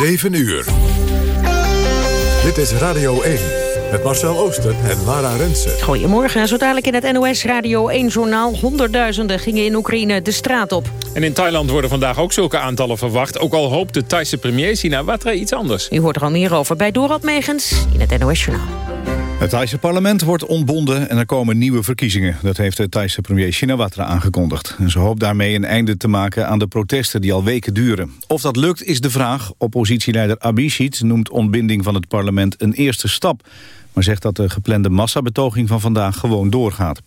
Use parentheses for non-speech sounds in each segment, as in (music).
7 uur. Dit is Radio 1 met Marcel Ooster en Lara Rensen. Goedemorgen, zo dadelijk in het NOS Radio 1-journaal. Honderdduizenden gingen in Oekraïne de straat op. En in Thailand worden vandaag ook zulke aantallen verwacht. Ook al hoopt de Thaise premier Sinawatra iets anders. U hoort er al meer over bij Dorad Megens in het NOS Journaal. Het Thaise parlement wordt ontbonden en er komen nieuwe verkiezingen. Dat heeft de Thaise premier Shinawatra aangekondigd. En ze hoopt daarmee een einde te maken aan de protesten die al weken duren. Of dat lukt is de vraag. Oppositieleider Abhisit noemt ontbinding van het parlement een eerste stap. Maar zegt dat de geplande massabetoging van vandaag gewoon doorgaat.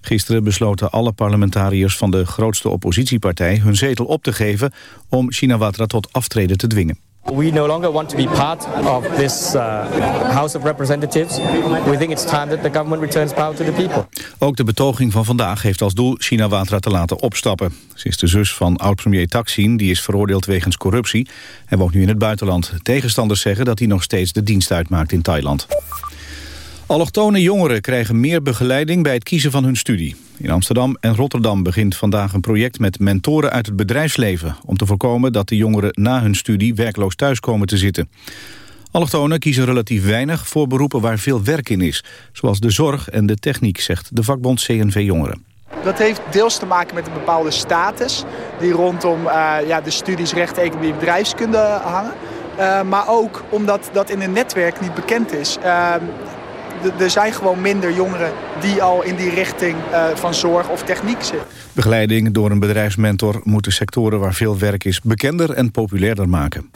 Gisteren besloten alle parlementariërs van de grootste oppositiepartij... hun zetel op te geven om Shinawatra tot aftreden te dwingen. We no longer want to be part of this uh, House of Representatives. We think it's time that the government returns power to the people. Ook de betoging van vandaag heeft als doel Shinawatra te laten opstappen. Ze is de zus van oud-premier Thaksin, die is veroordeeld wegens corruptie. Hij woont nu in het buitenland. Tegenstanders zeggen dat hij nog steeds de dienst uitmaakt in Thailand. Allochtone jongeren krijgen meer begeleiding bij het kiezen van hun studie. In Amsterdam en Rotterdam begint vandaag een project met mentoren uit het bedrijfsleven... om te voorkomen dat de jongeren na hun studie werkloos thuis komen te zitten. Allochtonen kiezen relatief weinig voor beroepen waar veel werk in is... zoals de zorg en de techniek, zegt de vakbond CNV Jongeren. Dat heeft deels te maken met een bepaalde status... die rondom uh, ja, de studies recht, economie en bedrijfskunde hangen. Uh, maar ook omdat dat in een netwerk niet bekend is... Uh, er zijn gewoon minder jongeren die al in die richting uh, van zorg of techniek zitten. Begeleiding door een bedrijfsmentor moet de sectoren waar veel werk is bekender en populairder maken.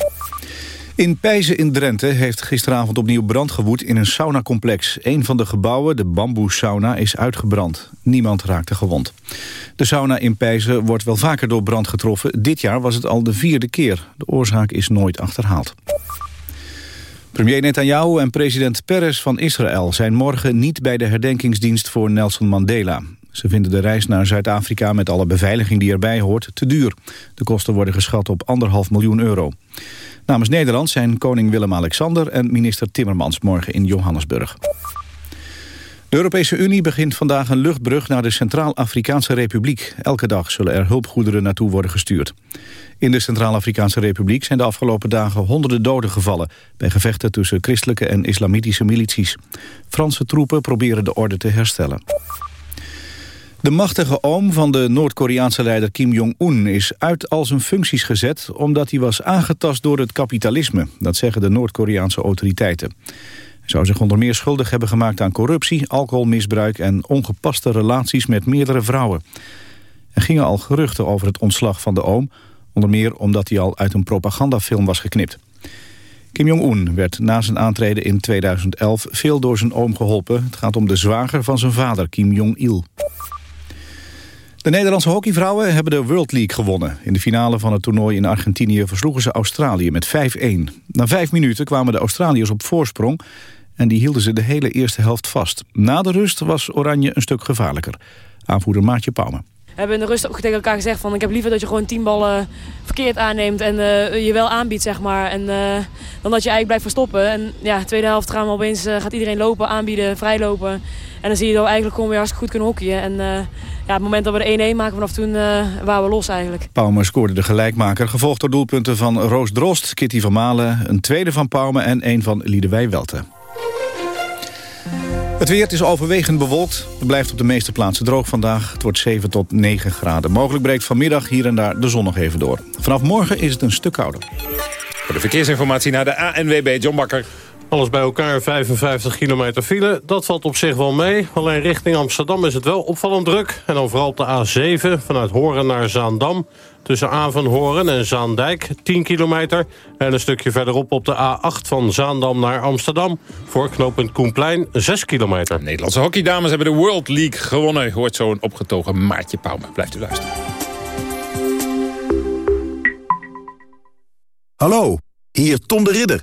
In Pijzen in Drenthe heeft gisteravond opnieuw brand gewoed in een saunacomplex. Een van de gebouwen, de bamboe sauna, is uitgebrand. Niemand raakte gewond. De sauna in Pijzen wordt wel vaker door brand getroffen. Dit jaar was het al de vierde keer. De oorzaak is nooit achterhaald. Premier Netanyahu en president Peres van Israël zijn morgen niet bij de herdenkingsdienst voor Nelson Mandela. Ze vinden de reis naar Zuid-Afrika met alle beveiliging die erbij hoort te duur. De kosten worden geschat op anderhalf miljoen euro. Namens Nederland zijn koning Willem-Alexander en minister Timmermans morgen in Johannesburg. De Europese Unie begint vandaag een luchtbrug naar de Centraal-Afrikaanse Republiek. Elke dag zullen er hulpgoederen naartoe worden gestuurd. In de Centraal-Afrikaanse Republiek zijn de afgelopen dagen honderden doden gevallen... bij gevechten tussen christelijke en islamitische milities. Franse troepen proberen de orde te herstellen. De machtige oom van de Noord-Koreaanse leider Kim Jong-un is uit al zijn functies gezet omdat hij was aangetast door het kapitalisme. Dat zeggen de Noord-Koreaanse autoriteiten. Zou zich onder meer schuldig hebben gemaakt aan corruptie, alcoholmisbruik en ongepaste relaties met meerdere vrouwen. Er gingen al geruchten over het ontslag van de oom, onder meer omdat hij al uit een propagandafilm was geknipt. Kim Jong-un werd na zijn aantreden in 2011 veel door zijn oom geholpen. Het gaat om de zwager van zijn vader, Kim Jong-il. De Nederlandse hockeyvrouwen hebben de World League gewonnen. In de finale van het toernooi in Argentinië versloegen ze Australië met 5-1. Na vijf minuten kwamen de Australiërs op voorsprong... en die hielden ze de hele eerste helft vast. Na de rust was Oranje een stuk gevaarlijker. Aanvoerder Maartje Pauwme. We hebben in de rust ook tegen elkaar gezegd van ik heb liever dat je gewoon tien ballen verkeerd aanneemt en uh, je wel aanbiedt zeg maar. En, uh, dan dat je eigenlijk blijft verstoppen. En ja, tweede helft gaan we opeens, uh, gaat iedereen lopen, aanbieden, vrijlopen. En dan zie je dat we eigenlijk gewoon weer hartstikke goed kunnen hockeyen. En ja, het moment dat we de 1-1 maken vanaf toen waren we los eigenlijk. Pauwme scoorde de gelijkmaker, gevolgd door doelpunten van Roos Drost, Kitty van Malen, een tweede van Pauwme en een van Liedewij Welte. Het weer is overwegend bewolkt. Het blijft op de meeste plaatsen droog vandaag. Het wordt 7 tot 9 graden. Mogelijk breekt vanmiddag hier en daar de zon nog even door. Vanaf morgen is het een stuk kouder. Voor de verkeersinformatie naar de ANWB, John Bakker. Alles bij elkaar 55 kilometer file. Dat valt op zich wel mee. Alleen richting Amsterdam is het wel opvallend druk. En dan vooral op de A7 vanuit Horen naar Zaandam. Tussen Avenhoorn en Zaandijk 10 kilometer. En een stukje verderop op de A8 van Zaandam naar Amsterdam. Voor knooppunt Koenplein 6 kilometer. Nederlandse hockeydames hebben de World League gewonnen. Hoort zo'n opgetogen Maartje Pauwme. Blijft u luisteren. Hallo, hier Tom de Ridder.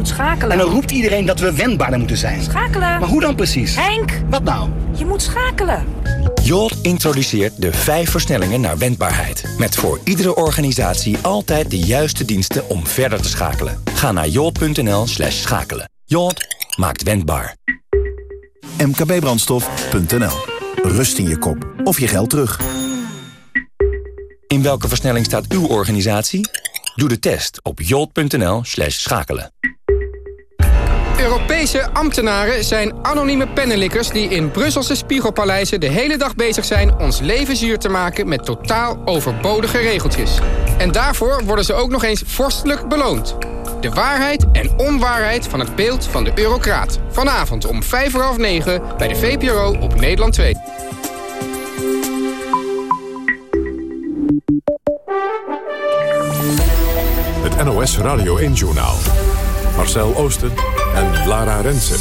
moet schakelen. En dan roept iedereen dat we wendbaarder moeten zijn. Schakelen. Maar hoe dan precies? Henk! Wat nou? Je moet schakelen. Jolt introduceert de vijf versnellingen naar wendbaarheid. Met voor iedere organisatie altijd de juiste diensten om verder te schakelen. Ga naar jolt.nl slash schakelen. Jolt maakt wendbaar. mkbbrandstof.nl Rust in je kop of je geld terug. In welke versnelling staat uw organisatie? Doe de test op jolt.nl slash schakelen. Europese ambtenaren zijn anonieme pennenlikkers... die in Brusselse spiegelpaleizen de hele dag bezig zijn... ons leven zuur te maken met totaal overbodige regeltjes. En daarvoor worden ze ook nog eens vorstelijk beloond. De waarheid en onwaarheid van het beeld van de eurocraat. Vanavond om vijf voor half negen bij de VPRO op Nederland 2. Het NOS Radio 1-journaal. Marcel Oosten en Lara Rensen.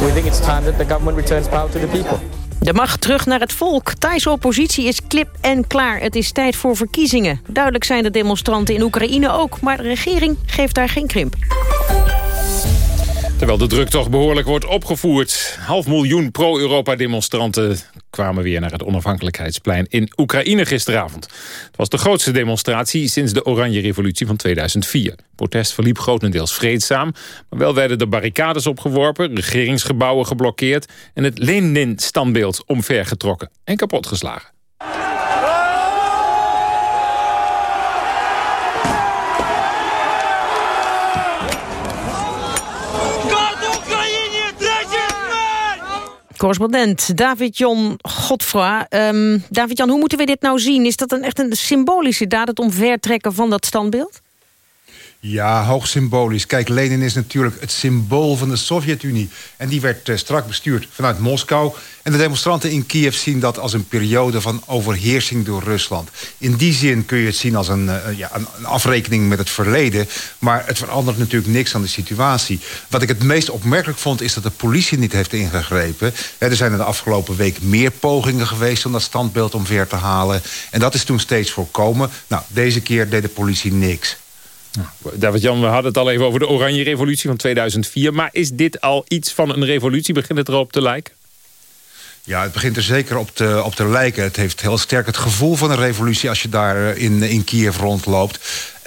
We think it's time that the government returns power to the people. De macht terug naar het volk. Thaise oppositie is klip en klaar. Het is tijd voor verkiezingen. Duidelijk zijn de demonstranten in Oekraïne ook... maar de regering geeft daar geen krimp. Terwijl de druk toch behoorlijk wordt opgevoerd. Half miljoen pro-Europa-demonstranten kwamen weer naar het onafhankelijkheidsplein in Oekraïne gisteravond. Het was de grootste demonstratie sinds de Oranje Revolutie van 2004. Het protest verliep grotendeels vreedzaam, maar wel werden de barricades opgeworpen, regeringsgebouwen geblokkeerd en het Lenin-standbeeld omvergetrokken en kapotgeslagen. Correspondent David-Jan Godfra. Um, David-Jan, hoe moeten we dit nou zien? Is dat een, echt een symbolische daad, het omvertrekken van dat standbeeld? Ja, hoog symbolisch. Kijk, Lenin is natuurlijk het symbool van de Sovjet-Unie. En die werd uh, strak bestuurd vanuit Moskou. En de demonstranten in Kiev zien dat als een periode van overheersing door Rusland. In die zin kun je het zien als een, uh, ja, een, afrekening met het verleden. Maar het verandert natuurlijk niks aan de situatie. Wat ik het meest opmerkelijk vond is dat de politie niet heeft ingegrepen. er zijn in de afgelopen week meer pogingen geweest om dat standbeeld omver te halen. En dat is toen steeds voorkomen. Nou, deze keer deed de politie niks. David-Jan, we hadden het al even over de Oranje Revolutie van 2004. Maar is dit al iets van een revolutie? Begint het erop te lijken? Ja, het begint er zeker op te, op te lijken. Het heeft heel sterk het gevoel van een revolutie... als je daar in, in Kiev rondloopt.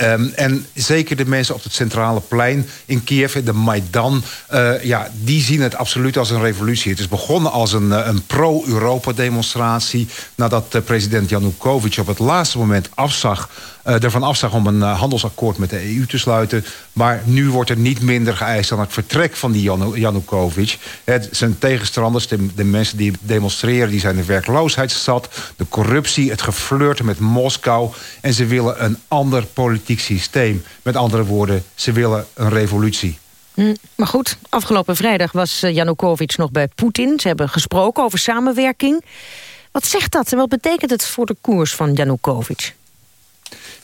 Um, en zeker de mensen op het centrale plein in Kiev, de Maidan... Uh, ja, die zien het absoluut als een revolutie. Het is begonnen als een, een pro-Europa-demonstratie... nadat uh, president Yanukovych op het laatste moment afzag... Ervan afzag om een handelsakkoord met de EU te sluiten. Maar nu wordt er niet minder geëist dan het vertrek van die Janu Yanukovych. Het zijn tegenstanders, de, mensen die demonstreren... die zijn de werkloosheid zat, de corruptie, het geflirten met Moskou... en ze willen een ander politiek systeem. Met andere woorden, ze willen een revolutie. Mm, maar goed, afgelopen vrijdag was Janukovic nog bij Poetin. Ze hebben gesproken over samenwerking. Wat zegt dat en wat betekent het voor de koers van Janukovic?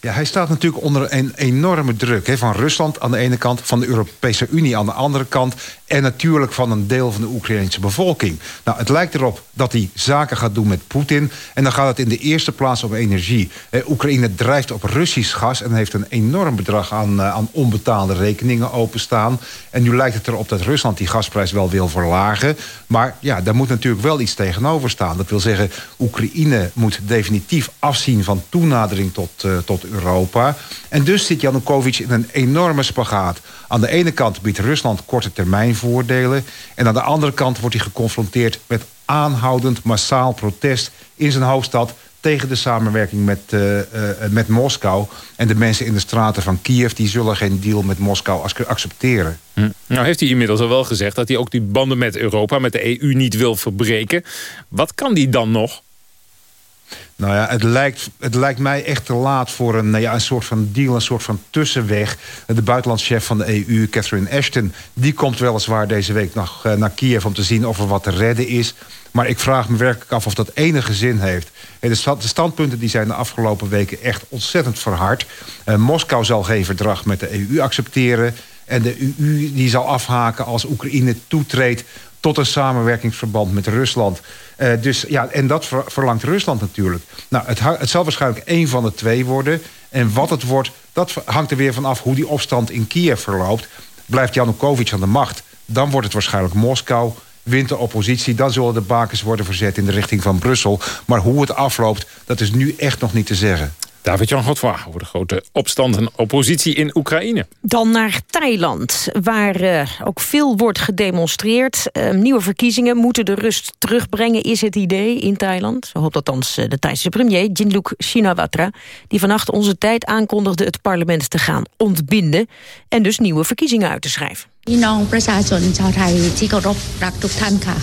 Ja, hij staat natuurlijk onder een enorme druk. Hè, van Rusland aan de ene kant, van de Europese Unie aan de andere kant... en natuurlijk van een deel van de Oekraïnse bevolking. Nou, het lijkt erop dat hij zaken gaat doen met Poetin... en dan gaat het in de eerste plaats om energie. Eh, Oekraïne drijft op Russisch gas... en heeft een enorm bedrag aan, uh, aan onbetaalde rekeningen openstaan. En nu lijkt het erop dat Rusland die gasprijs wel wil verlagen. Maar ja, daar moet natuurlijk wel iets tegenover staan. Dat wil zeggen, Oekraïne moet definitief afzien van toenadering tot, uh, tot Europa. En dus zit Janukovic in een enorme spagaat. Aan de ene kant biedt Rusland korte termijn voordelen... en aan de andere kant wordt hij geconfronteerd met aanhoudend massaal protest... in zijn hoofdstad tegen de samenwerking met, uh, uh, met Moskou. En de mensen in de straten van Kiev... die zullen geen deal met Moskou accepteren. Hm. Nou heeft hij inmiddels al wel gezegd... dat hij ook die banden met Europa, met de EU, niet wil verbreken. Wat kan die dan nog? Nou ja, het lijkt, het lijkt mij echt te laat voor een, ja, een soort van deal, een soort van tussenweg. De buitenlandschef van de EU, Catherine Ashton, die komt weliswaar deze week nog uh, naar Kiev om te zien of er wat te redden is. Maar ik vraag me werkelijk af of dat enige zin heeft. Stand, de standpunten die zijn de afgelopen weken echt ontzettend verhard. Uh, Moskou zal geen verdrag met de EU accepteren. En de EU die zal afhaken als Oekraïne toetreedt tot een samenwerkingsverband met Rusland. Uh, dus ja, en dat ver, verlangt Rusland natuurlijk. Nou, het, zal waarschijnlijk één van de twee worden. En wat het wordt, dat hangt er weer van af hoe die opstand in Kiev verloopt. Blijft Janukovic aan de macht, dan wordt het waarschijnlijk Moskou wint de oppositie. Dan zullen de bakens worden verzet in de richting van Brussel. Maar hoe het afloopt, dat is nu echt nog niet te zeggen. David-Jan Godfroy over de grote opstand en oppositie in Oekraïne. Dan naar Thailand, waar uh, ook veel wordt gedemonstreerd. Uh, nieuwe verkiezingen moeten de rust terugbrengen, is het idee in Thailand. Zo hoopt althans uh, de Thaise premier Jinluk Shinawatra... die vannacht onze tijd aankondigde het parlement te gaan ontbinden... en dus nieuwe verkiezingen uit te schrijven. พี่น้องประชาชนชาวไทยที่เคารพรักทุกท่านค่ะ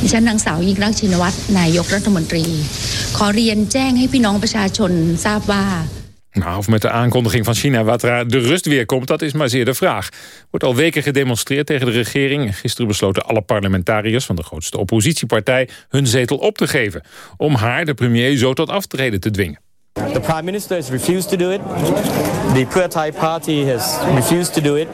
ดิฉันนางสาวยิ่งรักชินวัตรนายกรัฐมนตรี ขอเรียนแจ้งให้พี่น้องประชาชนทราบว่า Nou, of met de aankondiging van China wat er de rust weer komt, dat is maar zeer de vraag. Wordt al weken gedemonstreerd tegen de regering. Gisteren besloten alle parlementariërs van de grootste oppositiepartij hun zetel op te geven. Om haar, de premier, zo tot aftreden te dwingen. The Prime Minister has refused to do it. The Pheu Thai Party has refused to do it.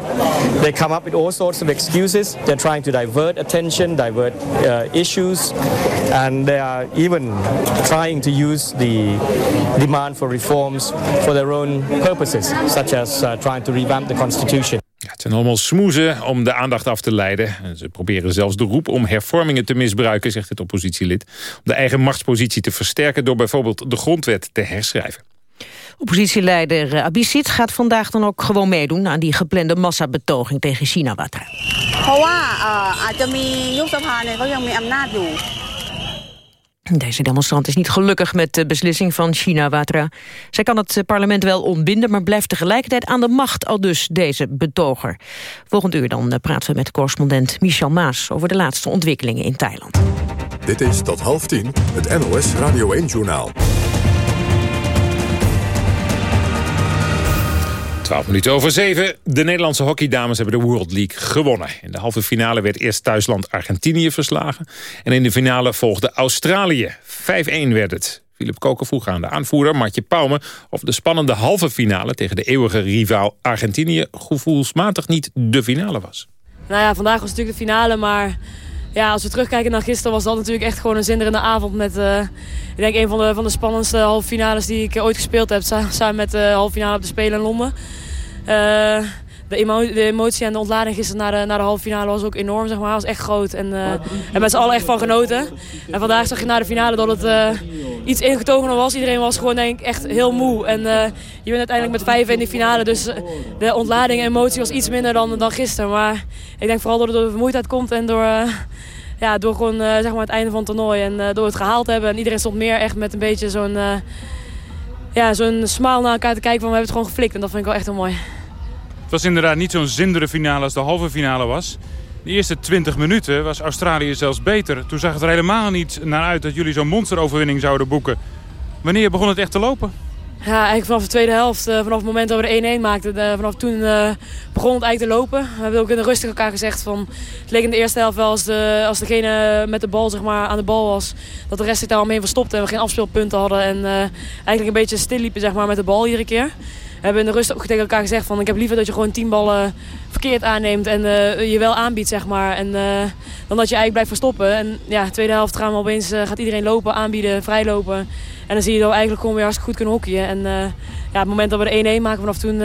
They come up with all sorts of excuses. They're trying to divert attention, divert uh, issues, and they are even trying to use the demand for reforms for their own purposes, such as uh, trying to revamp the constitution. Ja, het zijn allemaal smoezen om de aandacht af te leiden. Ze proberen zelfs de roep om hervormingen te misbruiken, zegt het oppositielid. Om de eigen machtspositie te versterken door bijvoorbeeld de grondwet te herschrijven. Oppositieleider eh, Abisit gaat vandaag dan ook gewoon meedoen... aan die geplande massabetoging tegen China. Deze demonstrant is niet gelukkig met de beslissing van China Watra. Zij kan het parlement wel ontbinden, maar blijft tegelijkertijd aan de macht, al dus deze betoger. Volgend uur dan eh, praten we met correspondent Michel Maas over de laatste ontwikkelingen in Thailand. Dit is tot half tien het NOS Radio 1-journaal. 12 minuten over 7. De Nederlandse hockeydames hebben de World League gewonnen. In de halve finale werd eerst thuisland Argentinië verslagen. En in de finale volgde Australië. 5-1 werd het. Philip Koker vroeg aan de aanvoerder Martje Pauwme... of de spannende halve finale tegen de eeuwige rivaal Argentinië... gevoelsmatig niet de finale was. Nou ja, vandaag was natuurlijk de finale, maar... Ja, als we terugkijken naar gisteren was dat natuurlijk echt gewoon een zinderende avond. Met, uh, ik denk, een van de, van de spannendste halve finales die ik ooit gespeeld heb. Samen met de halve finale op de Spelen in Londen. Uh, de, emo de, emotie en de ontlading gisteren naar de, naar de halve finale was ook enorm, zeg maar. was echt groot. En, uh, en met z'n allen echt van genoten. En vandaag zag je na de finale dat het uh, iets ingetogener was. Iedereen was gewoon denk ik echt heel moe. En je bent uiteindelijk met vijf in de finale. Dus de ontlading en emotie was iets minder dan, dan gisteren. Maar ik denk vooral door het door de vermoeidheid komt en door... ja, door gewoon zeg maar het einde van het toernooi en door het gehaald hebben. En iedereen stond meer echt met een beetje zo'n ja, zo'n smaal naar elkaar te kijken van we hebben het gewoon geflikt. En dat vind ik wel echt heel mooi. Het was inderdaad niet zo'n zindere finale als de halve finale was. De eerste 20 minuten was Australië zelfs beter. Toen zag het er helemaal niet naar uit dat jullie zo'n monsteroverwinning zouden boeken. Wanneer begon het echt te lopen? Ja, eigenlijk vanaf de tweede helft. Uh, vanaf het moment dat we de 1-1 maakten. Uh, vanaf toen uh, begon het eigenlijk te lopen. We hebben ook in de rustig elkaar gezegd van... Het leek in de eerste helft wel als, de, als degene met de bal zeg maar, aan de bal was. Dat de rest zich daar omheen verstopte en we geen afspeelpunten hadden. En eigenlijk een beetje stil liepen zeg maar, met de bal iedere keer. We hebben in de rust ook tegen elkaar gezegd van... ik heb liever dat je gewoon tien ballen verkeerd aanneemt en uh, je wel aanbiedt, zeg maar. En, uh, dan dat je eigenlijk blijft verstoppen. En ja, de tweede helft gaan we opeens, uh, gaat iedereen lopen, aanbieden, vrijlopen. En dan zie je dat eigenlijk gewoon weer hartstikke goed kunnen hockeyen. En ja, het moment dat we de 1-1 maken, vanaf toen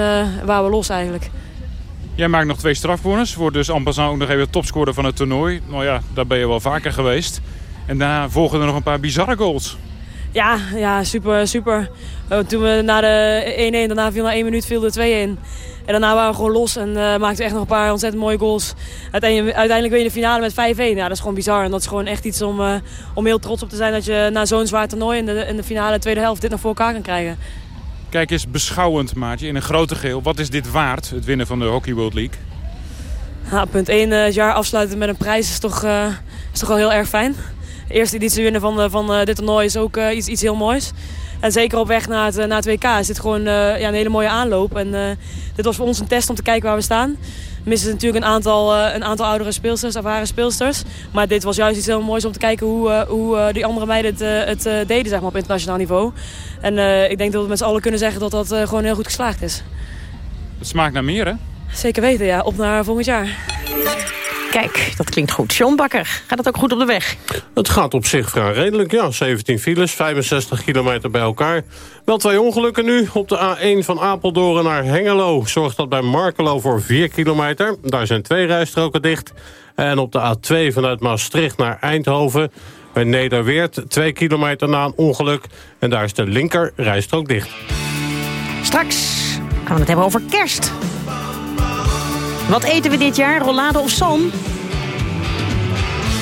waren we los eigenlijk. Jij maakt nog twee strafcorners. Wordt dus en ook nog even topscorer van het toernooi. Nou ja, daar ben je wel vaker geweest. En daarna volgen er nog een paar bizarre goals. Ja, ja super, super. Uh, toen we na de 1-1, daarna viel na 1 minuut viel de 2-1. En daarna waren we gewoon los en uh, maakten echt nog een paar ontzettend mooie goals. Uiteindelijk, uiteindelijk win je de finale met 5-1. Ja, dat is gewoon bizar. En dat is gewoon echt iets om, uh, om heel trots op te zijn... dat je na zo'n zwaar toernooi in de, in de finale tweede helft dit nog voor elkaar kan krijgen. Kijk eens beschouwend, Maatje, in een grote geel. Wat is dit waard, het winnen van de Hockey World League? Ja, punt 1, het jaar afsluiten met een prijs is toch, is toch wel heel erg fijn de eerste editie winnen van, van uh, dit toernooi is ook uh, iets, iets heel moois. En zeker op weg naar het, naar het WK is dit gewoon ja, een hele mooie aanloop. En dit was voor ons een test om te kijken waar we staan. We missen natuurlijk een aantal, een aantal oudere speelsters, ervaren speelsters. Maar dit was juist iets heel moois om te kijken hoe, hoe die andere meiden het, het deden zeg maar, op internationaal niveau. En ik denk dat we met z'n allen kunnen zeggen dat dat gewoon heel goed geslaagd is. Het smaakt naar meer, hè? Zeker weten, ja. Op naar volgend jaar. Kijk, dat klinkt goed. John Bakker, gaat het ook goed op de weg? Het gaat op zich vrij redelijk, ja. 17 files, 65 kilometer bij elkaar. Wel twee ongelukken nu. Op de A1 van Apeldoorn naar Hengelo zorgt dat bij Markelo voor 4 kilometer. Daar zijn twee rijstroken dicht. En op de A2 vanuit Maastricht naar Eindhoven... bij Nederweert, 2 kilometer na een ongeluk. En daar is de linker rijstrook dicht. Straks gaan we het hebben over kerst. Wat eten we dit jaar, rollade of zalm?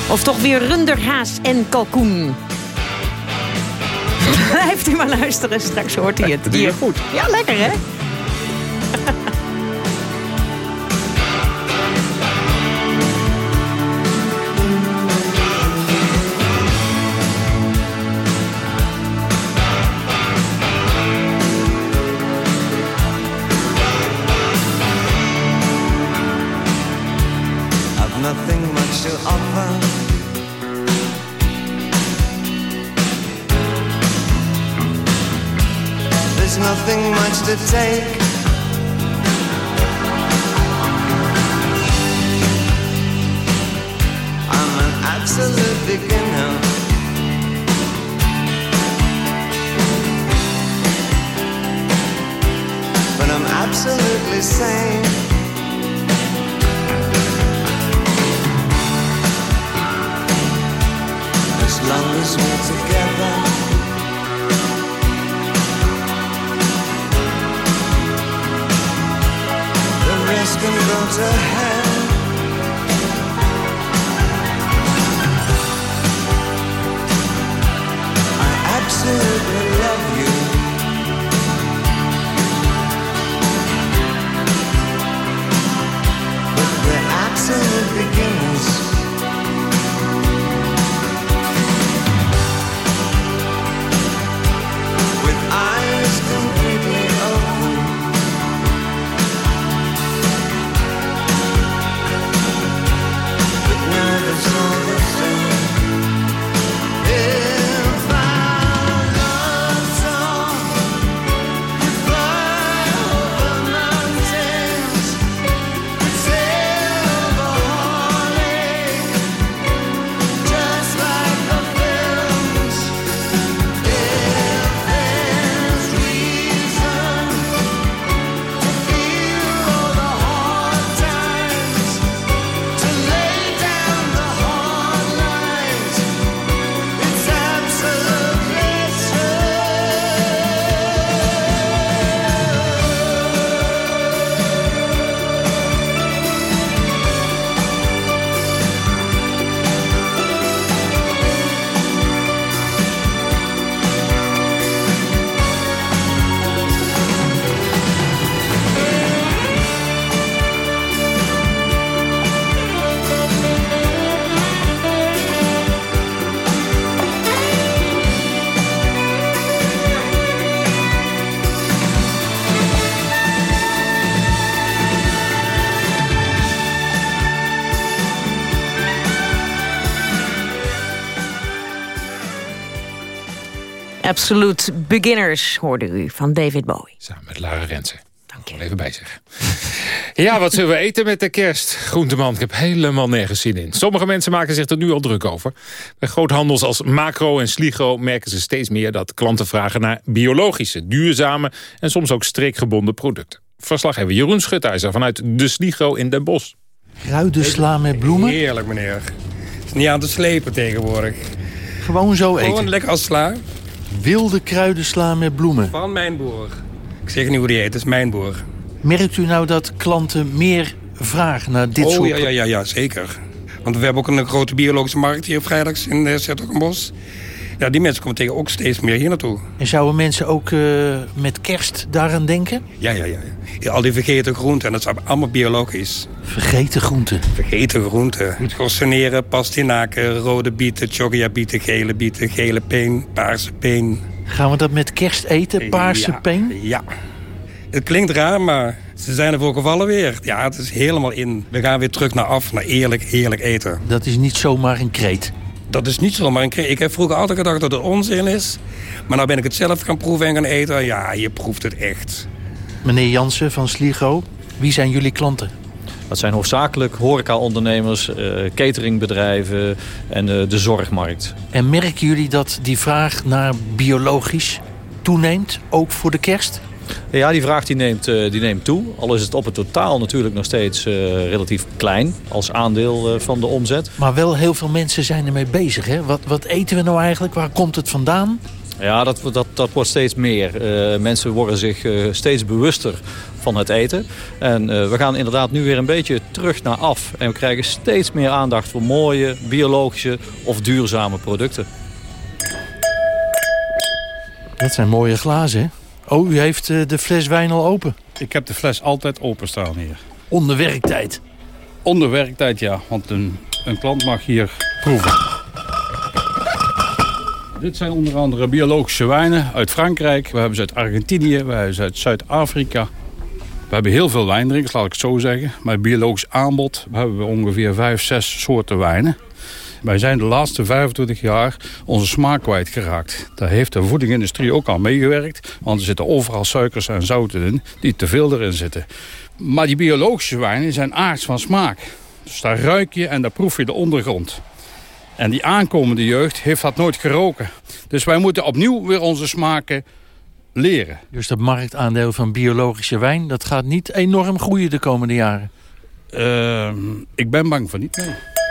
Of toch weer runderhaas en kalkoen? (laughs) Blijft u maar luisteren, straks hoort u het. Je goed. Ja, lekker hè? To take. Absolute Beginners hoorde u van David Bowie. Samen met Lara Rensen. Dank je. Even bij zeggen. Ja, wat zullen we eten met de kerst? Groenteman, ik heb helemaal nergens zin in. Sommige mensen maken zich er nu al druk over. Bij groothandels als Macro en Sligo merken ze steeds meer... dat klanten vragen naar biologische, duurzame... en soms ook streekgebonden producten. Verslaggever Jeroen Schutijzer vanuit de Sligo in Den Bosch. Kruidensla met bloemen? Heerlijk, meneer. Het is niet aan te slepen tegenwoordig. Gewoon zo eten? Gewoon lekker als sla. Wilde kruidensla met bloemen. Van mijn boer. Ik zeg niet hoe die heet, het is mijn boer. Merkt u nou dat klanten meer vragen naar dit oh, soort... ja, ja, ja, ja, zeker. Want we hebben ook een grote biologische markt hier vrijdags in uh, Bos. Ja, die mensen komen tegen ook steeds meer hier naartoe. En zouden mensen ook uh, met kerst daaraan denken? Ja, ja, ja, ja. Al die vergeten groenten, en dat is allemaal biologisch. Vergeten groenten? Vergeten groenten. Gossoneren, pastinaken, rode bieten, chogiabieten, gele bieten, gele peen, paarse peen. Gaan we dat met kerst eten, paarse ja, peen? Ja. Het klinkt raar, maar ze zijn ervoor gevallen weer. Ja, het is helemaal in. We gaan weer terug naar af, naar eerlijk, heerlijk eten. Dat is niet zomaar een kreet? Dat is niet zomaar een kreet. Ik heb vroeger altijd gedacht dat het onzin is. Maar nou ben ik het zelf gaan proeven en gaan eten. Ja, je proeft het echt. Meneer Jansen van Sligo, wie zijn jullie klanten? Dat zijn hoofdzakelijk horecaondernemers, eh cateringbedrijven en eh, de zorgmarkt. En merken jullie dat die vraag naar biologisch toeneemt, ook voor de kerst? Ja, die vraag die neemt, eh, die neemt toe. Al is het op het totaal natuurlijk nog steeds eh, relatief klein als aandeel eh, van de omzet. Maar wel heel veel mensen zijn ermee bezig. Hè? Wat, wat eten we nou eigenlijk? Waar komt het vandaan? Ja, dat, dat, dat wordt steeds meer. Mensen worden zich steeds bewuster van het eten. En we gaan inderdaad nu weer een beetje terug naar af. En we krijgen steeds meer aandacht voor mooie, biologische of duurzame producten. Dat zijn mooie glazen, hè? Oh, u heeft eh, de fles wijn al open. Ik heb de fles altijd openstaan hier. Onder werktijd? Onder werktijd, ja. Want een, een klant mag hier proeven. Dit zijn onder andere biologische wijnen uit Frankrijk. We hebben ze uit Argentinië, we hebben ze uit Zuid-Afrika. We hebben heel veel wijndrinkers, laat ik het zo zeggen. Met biologisch aanbod hebben we ongeveer vijf, zes soorten wijnen. Wij zijn de laatste 25 jaar onze smaak kwijtgeraakt. Daar heeft de voedingindustrie ook aan meegewerkt. Want er zitten overal suikers en zouten in die te veel erin zitten. Maar die biologische wijnen zijn aards van smaak. Dus daar ruik je en daar proef je de ondergrond. En die aankomende jeugd heeft dat nooit geroken. Dus wij moeten opnieuw weer onze smaken leren. Dus dat marktaandeel van biologische wijn... dat gaat niet enorm groeien de komende jaren? Ehm, ik ben bang van niet, nee.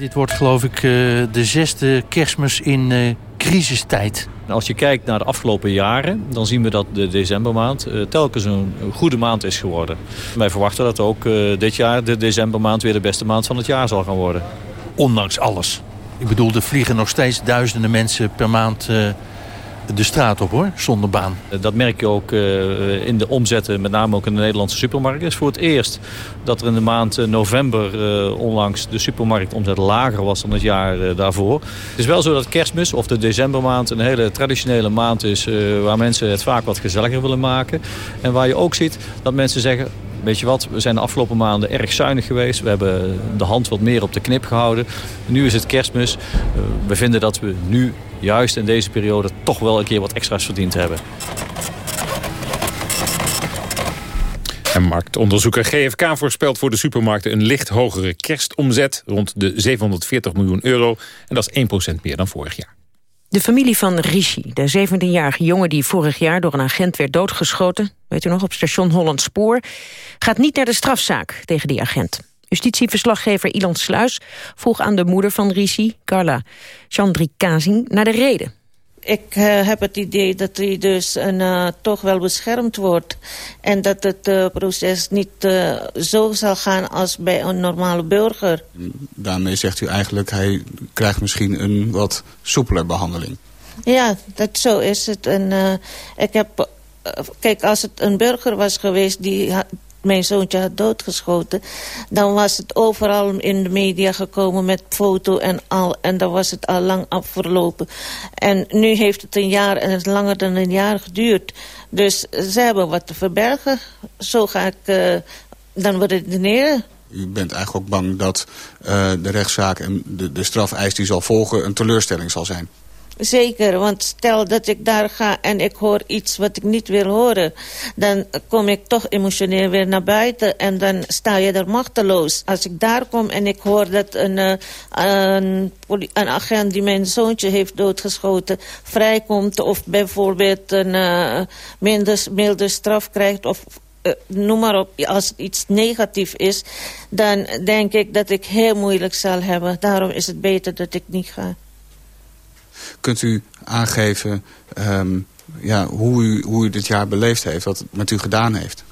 Dit wordt geloof ik eh, de zesde kerstmis in eh, crisistijd. Als je kijkt naar de afgelopen jaren, dan zien we dat de decembermaand eh, telkens een goede maand is geworden. Wij verwachten dat ook eh, dit jaar de decembermaand weer de beste maand van het jaar zal gaan worden. Ondanks alles. Ik bedoel, er vliegen nog steeds duizenden mensen per maand eh, de straat op, hoor, zonder baan. Dat merk je ook eh, in de omzetten, met name ook in de Nederlandse supermarkt. Het is voor het eerst dat er in de maand eh, november eh, onlangs de supermarktomzet lager was dan het jaar daarvoor. Het is wel zo dat kerstmis of de decembermaand een hele traditionele maand is... waar mensen het vaak wat gezelliger willen maken. En waar je ook ziet dat mensen zeggen... Weet je wat, we zijn de afgelopen maanden erg zuinig geweest. We hebben de hand wat meer op de knip gehouden. Nu is het kerstmis. We vinden dat we nu, juist in deze periode, toch wel een keer wat extra's verdiend hebben. En marktonderzoeker GFK voorspelt voor de supermarkten een licht hogere kerstomzet, rond de 740 miljoen euro. En dat is 1% meer dan vorig jaar. De familie van Rishi, de 17-jarige jongen die vorig jaar door een agent werd doodgeschoten, weet u nog, op station Holland Spoor, gaat niet naar de strafzaak tegen die agent. Justitieverslaggever Ilan Sluis vroeg aan de moeder van Rishi, Carla Chandrikazing, naar de reden. Ik eh, heb het idee dat hij dus een, eh, toch wel beschermd wordt. En dat het eh, proces niet eh, zo zal gaan als bij een normale burger. Daarmee zegt u eigenlijk, hij krijgt misschien een wat soepeler behandeling. Ja, dat zo is het. En, eh, ik heb, kijk, als het een burger was geweest die mijn zoontje had doodgeschoten... dan was het overal in de media gekomen met foto en al. En dan was het al lang afverlopen. En nu heeft het een jaar en het langer dan een jaar geduurd. Dus ze hebben wat te verbergen. Zo ga ik uh, dan redeneren. U bent eigenlijk ook bang dat uh, de rechtszaak en de, de strafeis die zal volgen een teleurstelling zal zijn. Zeker, want stel dat ik daar ga en ik hoor iets wat ik niet wil horen... dan kom ik toch emotioneel weer naar buiten en dan sta je er machteloos. Als ik daar kom en ik hoor dat een, uh, een, een, agent die mijn zoontje heeft doodgeschoten... vrijkomt of bijvoorbeeld een uh, minder, milder straf krijgt... of uh, noem maar op, als iets negatief is... dan denk ik dat ik heel moeilijk zal hebben. Daarom is het beter dat ik niet ga. Kunt u aangeven um, ja, hoe, u, hoe u dit jaar beleefd heeft, wat het met u gedaan heeft?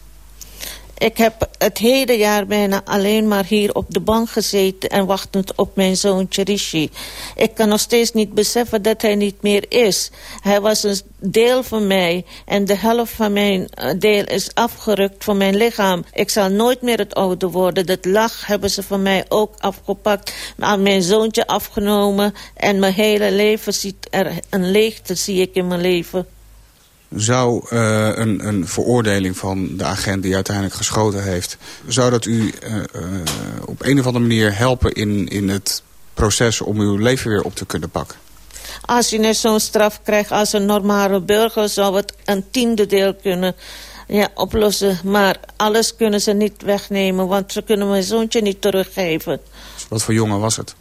Ik heb het hele jaar bijna alleen maar hier op de bank gezeten... en wachtend op mijn zoontje Rishi. Ik kan nog steeds niet beseffen dat hij niet meer is. Hij was een deel van mij en de helft van mijn deel is afgerukt van mijn lichaam. Ik zal nooit meer het oude worden. Dat lach hebben ze van mij ook afgepakt. Aan mijn zoontje afgenomen. En mijn hele leven ziet er een leegte zie ik in mijn leven. Zou uh, een, een veroordeling van de agent die uiteindelijk geschoten heeft... zou dat u uh, uh, op een of andere manier helpen in, in het proces om uw leven weer op te kunnen pakken? Als je net zo'n straf krijgt als een normale burger... zou het een tiende deel kunnen ja, oplossen. Maar alles kunnen ze niet wegnemen, want ze kunnen mijn zoontje niet teruggeven. Wat voor jongen was het?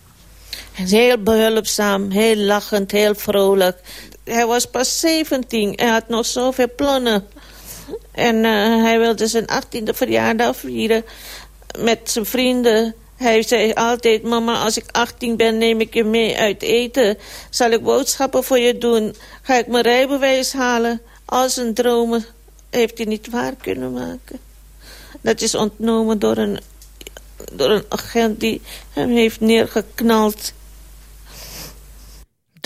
Heel behulpzaam, heel lachend, heel vrolijk. Hij was pas 17 en had nog zoveel plannen. En eh, hij wilde zijn 18e verjaardag vieren met zijn vrienden. Hij zei altijd, mama, als ik 18 ben, neem ik je mee uit eten. Zal ik boodschappen voor je doen? Ga ik mijn rijbewijs halen? Al zijn dromen heeft hij niet waar kunnen maken. Dat is ontnomen door een, door een agent die hem heeft neergeknald.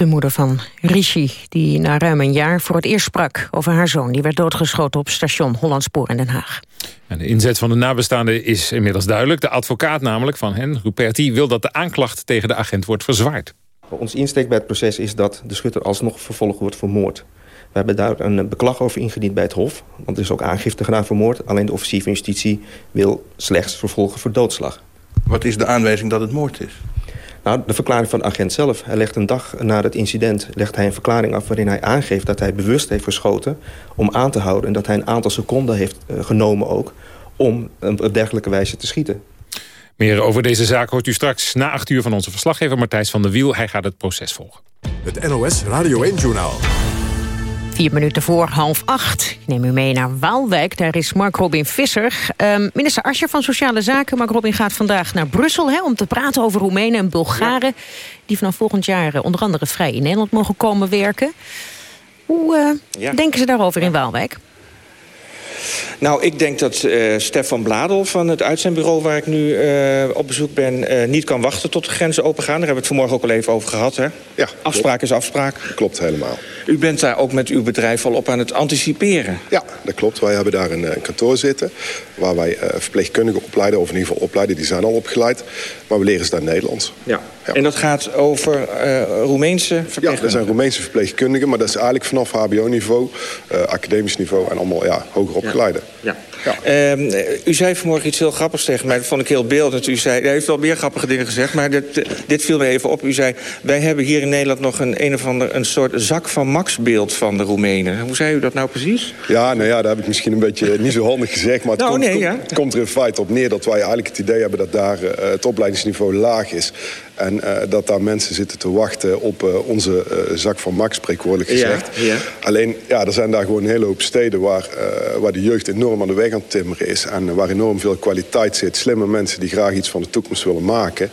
De moeder van Rishi, die na ruim een jaar voor het eerst sprak over haar zoon. Die werd doodgeschoten op station Hollandspoor in Den Haag. En de inzet van de nabestaanden is inmiddels duidelijk. De advocaat namelijk van hen, Ruperti, wil dat de aanklacht tegen de agent wordt verzwaard. Ons insteek bij het proces is dat de schutter alsnog vervolgd wordt voor moord. We hebben daar een beklag over ingediend bij het Hof. Want er is ook aangifte gedaan voor moord. Alleen de officier van justitie wil slechts vervolgen voor doodslag. Wat is de aanwijzing dat het moord is? Nou, de verklaring van de agent zelf. Hij legt een dag na het incident legt hij een verklaring af... waarin hij aangeeft dat hij bewust heeft geschoten om aan te houden... en dat hij een aantal seconden heeft uh, genomen ook... om op dergelijke wijze te schieten. Meer over deze zaak hoort u straks na acht uur van onze verslaggever Martijs van der Wiel. Hij gaat het proces volgen. Het NOS Radio 1-journaal. Vier minuten voor half acht. Ik neem u mee naar Waalwijk. Daar is Mark Robin Visser. Um, minister Ascher van Sociale Zaken. Mark Robin gaat vandaag naar Brussel hè, om te praten over Roemenen en Bulgaren... Ja. die vanaf volgend jaar uh, onder andere vrij in Nederland mogen komen werken. Hoe uh, ja. denken ze daarover in Waalwijk? Nou, ik denk dat uh, Stefan Bladel van het uitzendbureau... waar ik nu uh, op bezoek ben, uh, niet kan wachten tot de grenzen opengaan. Daar hebben we het vanmorgen ook al even over gehad. Hè? Ja, afspraak klopt. is afspraak. Klopt helemaal. U bent daar ook met uw bedrijf al op aan het anticiperen. Ja, dat klopt. Wij hebben daar een, een kantoor zitten... waar wij verpleegkundigen opleiden, of in ieder geval opleiden. Die zijn al opgeleid, maar we leren ze daar Nederlands. Ja. Ja. En dat gaat over Roemeense verpleegkundigen? Ja, dat zijn Roemeense verpleegkundigen... maar dat is eigenlijk vanaf hbo-niveau, academisch niveau... en allemaal ja, hoger opgeleiden. Ja. Ja. Uh, u zei vanmorgen iets heel grappigs tegen mij. Dat vond ik heel beeldend. U zei, hij heeft wel meer grappige dingen gezegd, maar dit, dit viel me even op. U zei, wij hebben hier in Nederland nog een, een of ander een soort zak van Max beeld van de Roemenen. Hoe zei u dat nou precies? Ja, nou ja, dat heb ik misschien een beetje niet zo handig gezegd. Maar het, nou, komt, nee, ja. het komt er in feite op neer dat wij eigenlijk het idee hebben dat daar uh, het opleidingsniveau laag is. En uh, dat daar mensen zitten te wachten op uh, onze uh, zak van Max, spreekwoordelijk gezegd. Ja, ja. Alleen, ja, er zijn daar gewoon een hele hoop steden waar, waar de jeugd enorm aan de weg aan het timmeren is. En waar enorm veel kwaliteit zit. Slimme mensen die graag iets van de toekomst willen maken.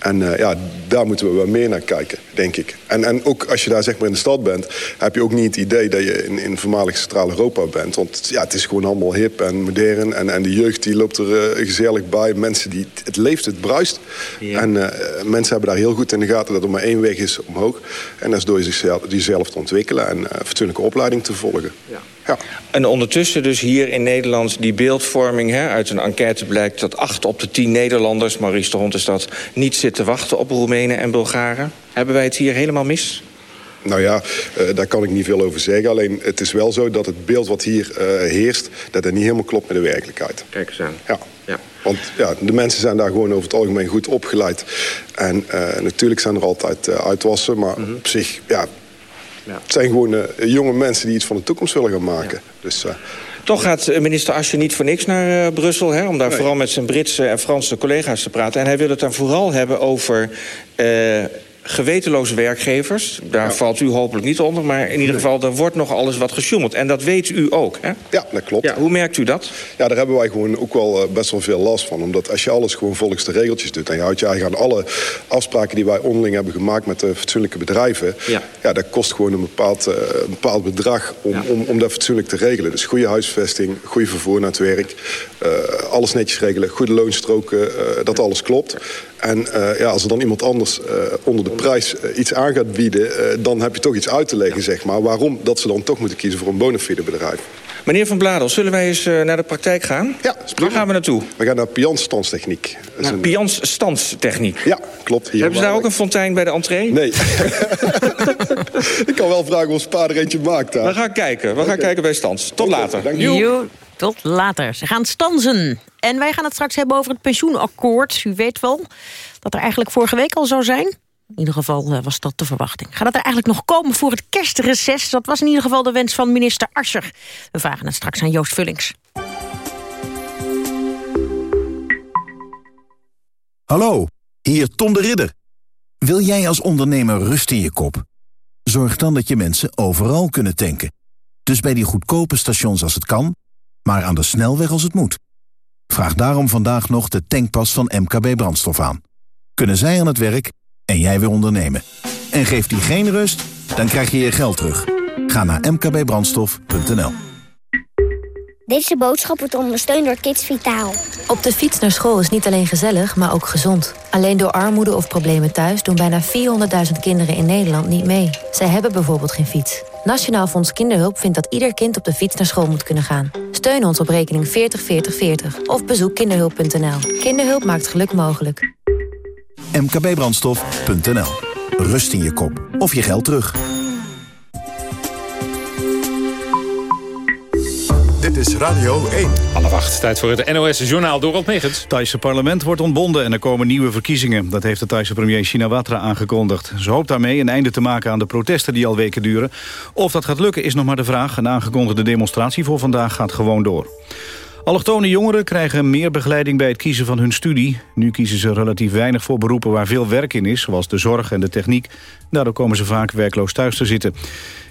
En uh, ja, daar moeten we wel meer naar kijken, denk ik. En, en ook als je daar zeg maar in de stad bent... heb je ook niet het idee dat je in, in voormalig Centraal-Europa bent. Want ja, het is gewoon allemaal hip en modern. En, en de jeugd die loopt er uh, gezellig bij. Mensen die... Het leeft, het bruist. Ja. En uh, mensen hebben daar heel goed in de gaten... dat er maar één weg is omhoog. En dat is door zichzelf, jezelf te ontwikkelen... en fatsoenlijke opleiding te volgen. Ja. Ja. En ondertussen dus hier in Nederland die beeldvorming... Hè, uit een enquête blijkt dat acht op de tien Nederlanders... Maurice de Hond is dat, niet zit te wachten op Roemenen en Bulgaren. Hebben wij het hier helemaal mis? Nou ja, uh, daar kan ik niet veel over zeggen. Alleen het is wel zo dat het beeld wat hier uh, heerst... dat het niet helemaal klopt met de werkelijkheid. Kijk eens aan. Ja. ja. Want ja, de mensen zijn daar gewoon over het algemeen goed opgeleid. En uh, natuurlijk zijn er altijd uitwassen. Maar mm -hmm. op zich, ja, ja. Het zijn gewoon uh, jonge mensen die iets van de toekomst willen gaan maken. Ja. Dus, uh, Toch gaat minister Asje niet voor niks naar uh, Brussel... Hè, om daar nee. vooral met zijn Britse en Franse collega's te praten. En hij wil het dan vooral hebben over gewetenloze werkgevers. Daar ja. valt u hopelijk niet onder. Maar in ieder geval, er wordt nog alles wat gesjoemeld. En dat weet u ook, hè? Ja, dat klopt. Ja, hoe merkt u dat? Ja, daar hebben wij gewoon ook wel best wel veel last van. Omdat als je alles gewoon volgens de regeltjes doet... en je houdt je eigenlijk aan alle afspraken die wij onderling hebben gemaakt... met de fatsoenlijke bedrijven... Ja. Ja, dat kost gewoon een bepaald, uh, een bepaald bedrag om, om, om dat fatsoenlijk te regelen. Dus goede huisvesting, goede vervoer naar het werk... Uh, alles netjes regelen, goede loonstroken, uh, dat alles klopt... En uh, ja, als er dan iemand anders uh, onder de prijs uh, iets aan gaat bieden... dan heb je toch iets uit te leggen, zeg maar. Waarom dat ze dan toch moeten kiezen voor een bona fide bedrijf. Meneer Van Bladel, zullen wij eens naar de praktijk gaan? Ja, Waar gaan we naartoe? We gaan naar Pians Standstechniek. Naar een... Pians Standstechniek? Ja, klopt. Hier Hebben ze daar ook een fontein bij de entree? Nee. (laughs) Ik kan wel vragen of Spa er eentje maakt daar. We gaan kijken. We gaan okay. kijken bij Stans. Tot okay, later. Dank je. Tot later. Ze gaan stanzen. En wij gaan het straks hebben over het pensioenakkoord. U weet wel dat er eigenlijk vorige week al zou zijn. In ieder geval eh, was dat de verwachting. Gaat het er eigenlijk nog komen voor het kerstreces? Dat was in ieder geval de wens van minister Ascher. We vragen het straks aan Joost Vullings. Hallo, hier Tom de Ridder. Wil jij als ondernemer rust in je kop? Zorg dan dat je mensen overal kunnen tanken. Dus bij die goedkope stations als het kan, maar aan de snelweg als het moet. Vraag daarom vandaag nog de tankpas van MKB Brandstof aan. Kunnen zij aan het werk en jij weer ondernemen. En geeft die geen rust, dan krijg je je geld terug. Ga naar mkbbrandstof.nl Deze boodschap wordt ondersteund door Kids Vitaal. Op de fiets naar school is niet alleen gezellig, maar ook gezond. Alleen door armoede of problemen thuis doen bijna 400.000 kinderen in Nederland niet mee. Zij hebben bijvoorbeeld geen fiets. Nationaal Fonds Kinderhulp vindt dat ieder kind op de fiets naar school moet kunnen gaan. Steun ons op rekening 404040 of bezoek kinderhulp.nl. Kinderhulp maakt geluk mogelijk. mkbbrandstof.nl Rust in je kop of je geld terug. Dit is Radio 1. Half acht, tijd voor het NOS-journaal Dorot Megens. Het Thaise parlement wordt ontbonden en er komen nieuwe verkiezingen. Dat heeft de Thaise premier Shinawatra aangekondigd. Ze hoopt daarmee een einde te maken aan de protesten die al weken duren. Of dat gaat lukken is nog maar de vraag. Een aangekondigde demonstratie voor vandaag gaat gewoon door. Allochtone jongeren krijgen meer begeleiding bij het kiezen van hun studie. Nu kiezen ze relatief weinig voor beroepen waar veel werk in is... zoals de zorg en de techniek. Daardoor komen ze vaak werkloos thuis te zitten.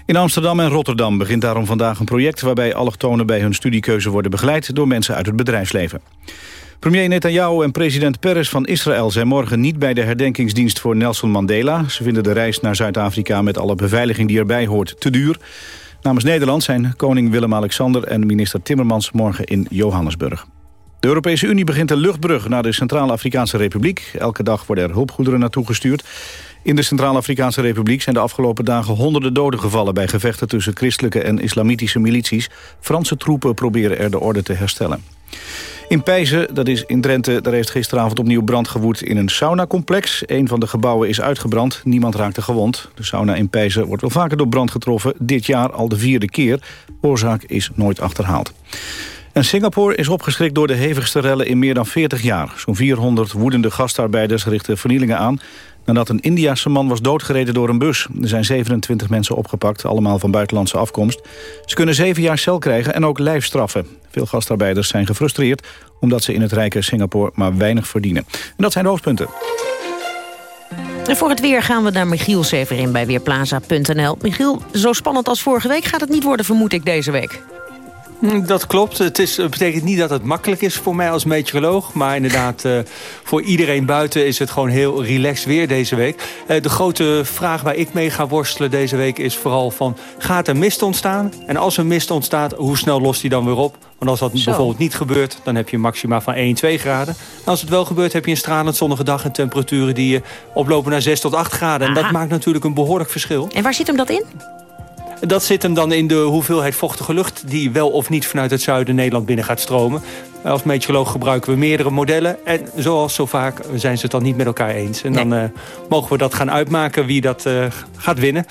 In Amsterdam en Rotterdam begint daarom vandaag een project... waarbij allochtonen bij hun studiekeuze worden begeleid... door mensen uit het bedrijfsleven. Premier Netanyahu en president Peres van Israël zijn morgen niet bij de herdenkingsdienst voor Nelson Mandela. Ze vinden de reis naar Zuid-Afrika met alle beveiliging die erbij hoort te duur. Namens Nederland zijn koning Willem-Alexander en minister Timmermans morgen in Johannesburg. De Europese Unie begint een luchtbrug naar de Centraal-Afrikaanse Republiek. Elke dag worden er hulpgoederen naartoe gestuurd. In de Centraal-Afrikaanse Republiek zijn de afgelopen dagen honderden doden gevallen... bij gevechten tussen christelijke en islamitische milities. Franse troepen proberen er de orde te herstellen. In Pijzen, dat is in Drenthe, daar heeft gisteravond opnieuw brand gewoed in een saunacomplex. Een van de gebouwen is uitgebrand, niemand raakte gewond. De sauna in Pijzen wordt wel vaker door brand getroffen. Dit jaar al de vierde keer. Oorzaak is nooit achterhaald. En Singapore is opgeschrikt door de hevigste rellen in meer dan 40 jaar. Zo'n 400 woedende gastarbeiders richten vernielingen aan... nadat een Indiase man was doodgereden door een bus. Er zijn 27 mensen opgepakt, allemaal van buitenlandse afkomst. Ze kunnen zeven jaar cel krijgen en ook lijfstraffen. Veel gastarbeiders zijn gefrustreerd... omdat ze in het rijke Singapore maar weinig verdienen. En dat zijn de hoofdpunten. En voor het weer gaan we naar Michiel Severin bij Weerplaza.nl. Michiel, zo spannend als vorige week gaat het niet worden, vermoed ik, deze week. (laughs) Dat klopt. Het, is, het betekent niet dat het makkelijk is voor mij als meteoroloog. Maar inderdaad, eh, voor iedereen buiten is het gewoon heel relaxed weer deze week. Eh, de grote vraag waar ik mee ga worstelen deze week is vooral van... gaat er mist ontstaan? En als er mist ontstaat, hoe snel lost die dan weer op? Want als dat Zo. bijvoorbeeld niet gebeurt, dan heb je een maxima van 1, 2 graden. En als het wel gebeurt, heb je een stralend zonnige dag... en temperaturen die oplopen naar 6 tot 8 graden. En dat maakt natuurlijk een behoorlijk verschil. En waar zit hem dat in? Dat zit hem dan in de hoeveelheid vochtige lucht... die wel of niet vanuit het zuiden Nederland binnen gaat stromen. Als meteoroloog gebruiken we meerdere modellen. En zoals zo vaak zijn ze het dan niet met elkaar eens. En dan eh, mogen we dat gaan uitmaken wie dat eh, gaat winnen.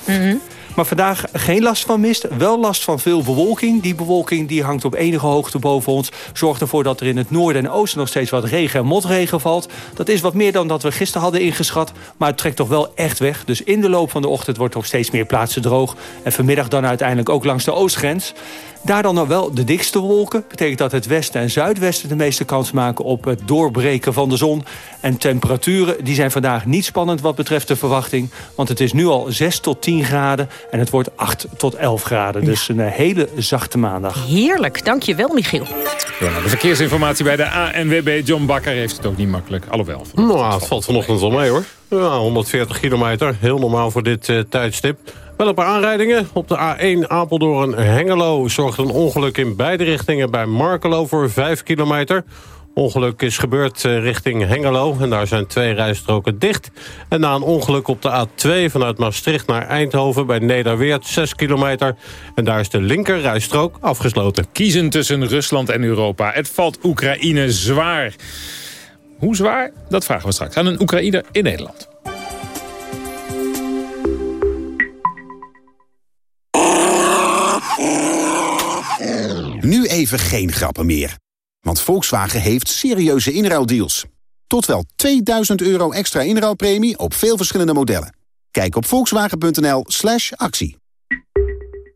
Maar vandaag geen last van mist, wel last van veel bewolking. Die bewolking die hangt op enige hoogte boven ons. Zorgt ervoor dat er in het noorden en oosten nog steeds wat regen en motregen valt. Dat is wat meer dan dat we gisteren hadden ingeschat. Maar het trekt toch wel echt weg. Dus in de loop van de ochtend wordt op steeds meer plaatsen droog. En vanmiddag dan uiteindelijk ook langs de oostgrens. Daar dan nog wel de dikste wolken. Betekent dat het westen en zuidwesten de meeste kans maken op het doorbreken van de zon. En temperaturen die zijn vandaag niet spannend wat betreft de verwachting. Want het is nu al 6 tot 10 graden en het wordt 8 tot 11 graden. Dus een hele zachte maandag. Heerlijk, dankjewel Michiel. Naar de verkeersinformatie bij de ANWB. John Bakker heeft het ook niet makkelijk. Alhoewel. Nou, het valt vanochtend wel mee hoor. Ja, 140 kilometer, heel normaal voor dit eh, tijdstip. Wel een paar aanrijdingen. Op de A1 Apeldoorn-Hengelo zorgt een ongeluk in beide richtingen bij Markelo voor 5 kilometer. Ongeluk is gebeurd eh, richting Hengelo en daar zijn twee rijstroken dicht. En na een ongeluk op de A2 vanuit Maastricht naar Eindhoven bij Nederweert 6 kilometer. En daar is de linker rijstrook afgesloten. Kiezen tussen Rusland en Europa. Het valt Oekraïne zwaar. Hoe zwaar? Dat vragen we straks aan een Oekraïner in Nederland. Nu even geen grappen meer. Want Volkswagen heeft serieuze inruildeals. tot wel 2000 euro extra inruilpremie op veel verschillende modellen. Kijk op volkswagen.nl slash actie.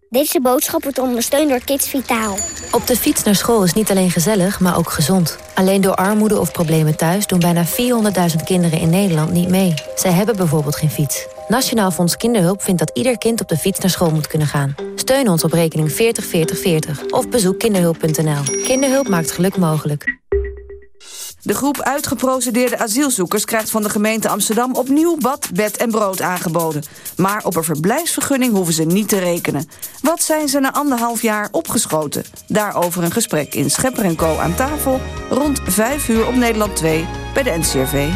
Deze boodschap wordt ondersteund door Kids Vitaal. Op de fiets naar school is niet alleen gezellig, maar ook gezond. Alleen door armoede of problemen thuis doen bijna 400.000 kinderen in Nederland niet mee. Zij hebben bijvoorbeeld geen fiets. Nationaal Fonds Kinderhulp vindt dat ieder kind op de fiets naar school moet kunnen gaan. Steun ons op rekening 40 40 40 of bezoek kinderhulp.nl. Kinderhulp maakt geluk mogelijk. De groep uitgeprocedeerde asielzoekers krijgt van de gemeente Amsterdam opnieuw bad, bed en brood aangeboden. Maar op een verblijfsvergunning hoeven ze niet te rekenen. Wat zijn ze na anderhalf jaar opgeschoten? Daarover een gesprek in Schepper Co aan tafel rond 5 uur op Nederland 2 bij de NCRV.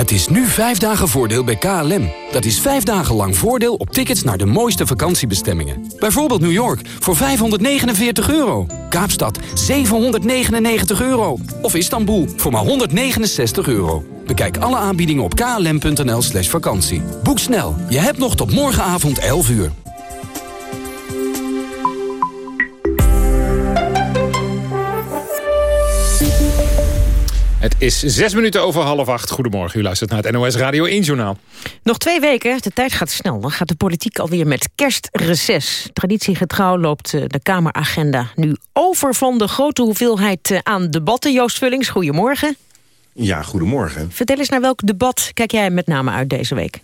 Het is nu vijf dagen voordeel bij KLM. Dat is vijf dagen lang voordeel op tickets naar de mooiste vakantiebestemmingen. Bijvoorbeeld New York voor 549 euro. Kaapstad 799 euro. Of Istanbul voor maar 169 euro. Bekijk alle aanbiedingen op klm.nl slash vakantie. Boek snel, je hebt nog tot morgenavond 11 uur. Het is zes minuten over half acht. Goedemorgen, u luistert naar het NOS Radio 1 Journaal. Nog twee weken, de tijd gaat snel. Dan gaat de politiek alweer met kerstreces. Traditiegetrouw loopt eh, de Kameragenda nu over van de grote hoeveelheid eh, aan debatten. Joost Vullings, goedemorgen. Ja, goedemorgen. Vertel eens naar welk debat kijk jij met name uit deze week?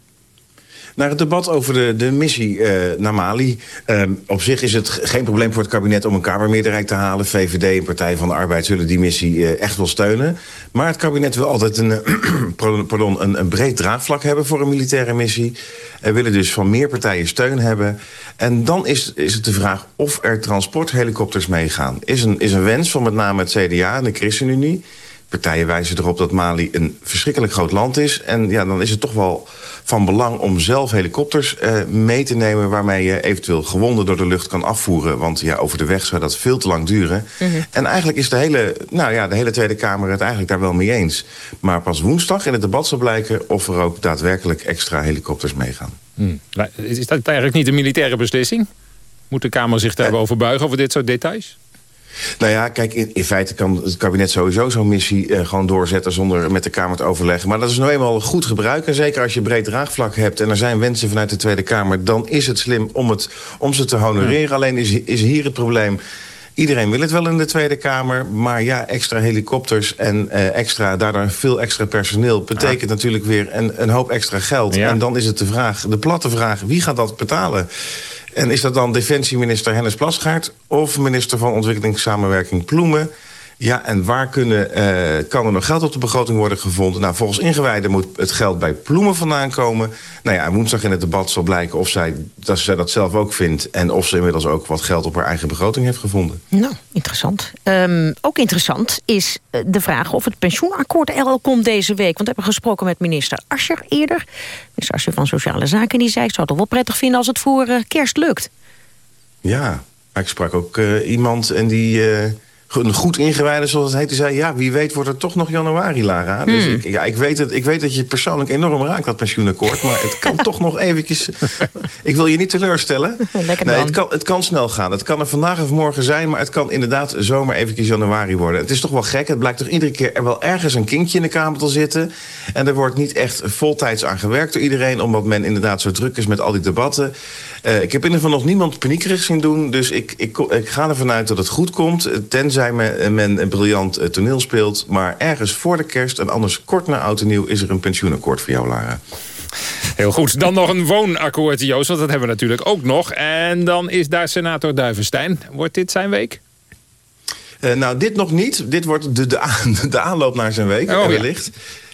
Naar het debat over de, de missie eh, naar Mali. Ehm, op zich is het geen probleem voor het kabinet om een Kamermeerderheid te halen. VVD en Partij van de Arbeid zullen die missie eh, echt wel steunen. Maar het kabinet wil altijd een, eh, (clears throat) pardon, een, breed draagvlak hebben voor een militaire missie. En willen dus van meer partijen steun hebben. En dan is, is het de vraag of er transporthelikopters meegaan. Is een, is een wens van met name het CDA en de ChristenUnie. Partijen wijzen erop dat Mali een verschrikkelijk groot land is. En ja, dan is het toch wel van belang om zelf helikopters eh, mee te nemen... waarmee je eventueel gewonden door de lucht kan afvoeren. Want ja, over de weg zou dat veel te lang duren. En eigenlijk is de hele, nou ja, de hele Tweede Kamer het eigenlijk daar wel mee eens. Maar pas woensdag in het debat zal blijken... of er ook daadwerkelijk extra helikopters meegaan. Hmm. Maar Is dat eigenlijk niet een militaire beslissing? Moet de Kamer zich daarover buigen over dit soort details? Nou ja, kijk, in, in feite kan het kabinet sowieso zo'n missie eh, gewoon doorzetten... zonder met de Kamer te overleggen. Maar dat is nou eenmaal goed gebruik. En zeker als je breed draagvlak hebt en er zijn wensen vanuit de Tweede Kamer... dan is het slim om, het, om ze te honoreren. Alleen is, is hier het probleem... Iedereen wil het wel in de Tweede Kamer, maar ja, extra helikopters en eh, extra, daardoor veel extra personeel... betekent natuurlijk weer een, een hoop extra geld. Ja. En dan is het de vraag, de platte vraag, wie gaat dat betalen? En is dat dan defensieminister Hennis Plasgaard... of minister van Ontwikkelingssamenwerking Ploemen... Ja, en waar kunnen, eh, kan er nog geld op de begroting worden gevonden? Nou, volgens ingewijden moet het geld bij Ploemen vandaan komen. Nou ja, en woensdag in het debat zal blijken of zij dat, zij dat zelf ook vindt... en of ze inmiddels ook wat geld op haar eigen begroting heeft gevonden. Nou, interessant. Ehm, ook interessant is eh, de vraag of het pensioenakkoord er al komt deze week. Want we hebben gesproken met minister Ascher eerder. Minister Ascher van Sociale Zaken. Die zei, ik zou het toch wel prettig vinden als het voor eh, kerst lukt. Ja, maar ik sprak ook iemand en die... een goed ingewijde, zoals het heet, die zei... ja, wie weet wordt het toch nog januari, Lara. Dus Hmm. ik, ja, ik, weet het, ik weet dat je het persoonlijk enorm raakt, dat pensioenakkoord... maar het kan (laughs) toch nog eventjes... ik wil je niet teleurstellen. (laughs) Lekker Nee, het kan, het kan snel gaan. Het kan er vandaag of morgen zijn... maar het kan inderdaad zomaar eventjes januari worden. Het is toch wel gek. Het blijkt toch iedere keer er wel ergens een kindje in de kamer te zitten. En er wordt niet echt voltijds aan gewerkt door iedereen... omdat men inderdaad zo druk is met al die debatten. Eh, ik heb in ieder geval nog niemand paniekerig zien doen. Dus ik, ik, ik ga ervan uit dat het goed komt. eh, Tenzij men, men een briljant eh, toneel speelt. Maar ergens voor de kerst en anders kort na oud en nieuw... is er een pensioenakkoord voor jou, Lara. Heel goed, dan nog een woonakkoord, Joost, want dat hebben we natuurlijk ook nog. En dan is daar senator Duivenstein. Wordt dit zijn week? Eh, nou, dit nog niet. Dit wordt de, de, aan- (laughs) de aanloop naar zijn week, Oh, eh, ja.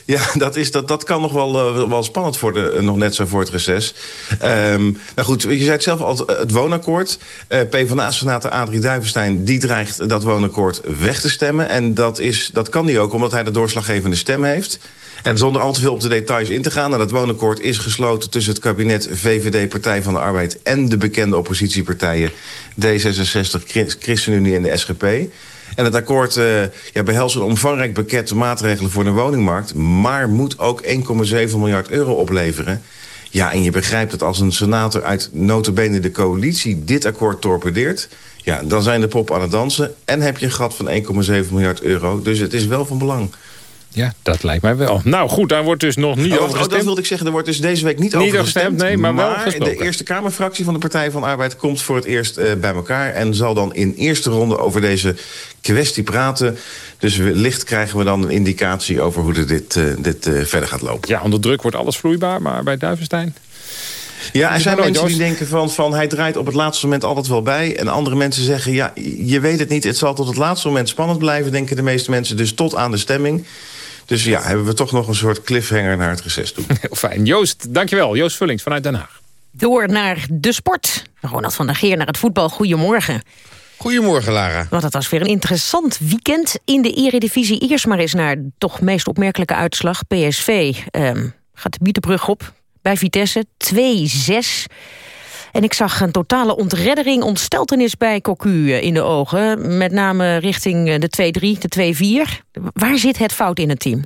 Ja, dat, is, dat, dat kan nog wel, eh, wel spannend worden, eh, nog net zo voor het reces. Ehm, nou goed, je zei het zelf al, het woonakkoord. Eh PvdA-senator Adrie Duivenstein, die dreigt dat woonakkoord weg te stemmen. En dat, is, dat kan hij ook, omdat hij de doorslaggevende stem heeft. En zonder al te veel op de details in te gaan... nou, dat woonakkoord is gesloten tussen het kabinet VVD, Partij van de Arbeid... en de bekende oppositiepartijen D66, Chris- ChristenUnie en de SGP. En het akkoord eh, ja, behelst een omvangrijk pakket maatregelen voor de woningmarkt... maar moet ook 1,7 miljard euro opleveren. Ja, en je begrijpt dat als een senator uit notabene de coalitie dit akkoord torpedeert... Ja, dan zijn de pop aan het dansen. En heb je een gat van 1,7 miljard euro. Dus het is wel van belang. Ja, dat lijkt mij wel. Nou goed, daar wordt dus nog niet Oh, over oh, gestemd. dat wilde ik zeggen. Er wordt dus deze week niet, Niet over gestemd, nee, maar wel gesproken. de Eerste Kamerfractie van de Partij van Arbeid... komt voor het eerst eh, bij elkaar... en zal dan in eerste ronde over deze kwestie praten. Dus wellicht krijgen we dan een indicatie... over hoe dit, eh, dit eh, verder gaat lopen. Ja, onder druk wordt alles vloeibaar, maar bij Duivenstein... Ja, er zijn mensen die denken van, van hij draait op het laatste moment altijd wel bij. En andere mensen zeggen, ja, je weet het niet. Het zal tot het laatste moment spannend blijven, denken de meeste mensen. Dus tot aan de stemming. Dus ja, hebben we toch nog een soort cliffhanger naar het reces toe. (laughs) Heel fijn. Joost, dankjewel. Joost Vullings vanuit Den Haag. Door naar de sport. Ronald van der Geer naar het voetbal. Goedemorgen. Goedemorgen, Lara. Want het was weer een interessant weekend in de eredivisie. Eerst maar eens naar de toch meest opmerkelijke uitslag. PSV ehm, gaat de Bietenbrug op bij Vitesse. 2-6. En ik zag een totale ontreddering, ontsteltenis bij Cocu eh, in de ogen. Met name richting eh, de 2-3, de 2-4. Waar zit het fout in het team?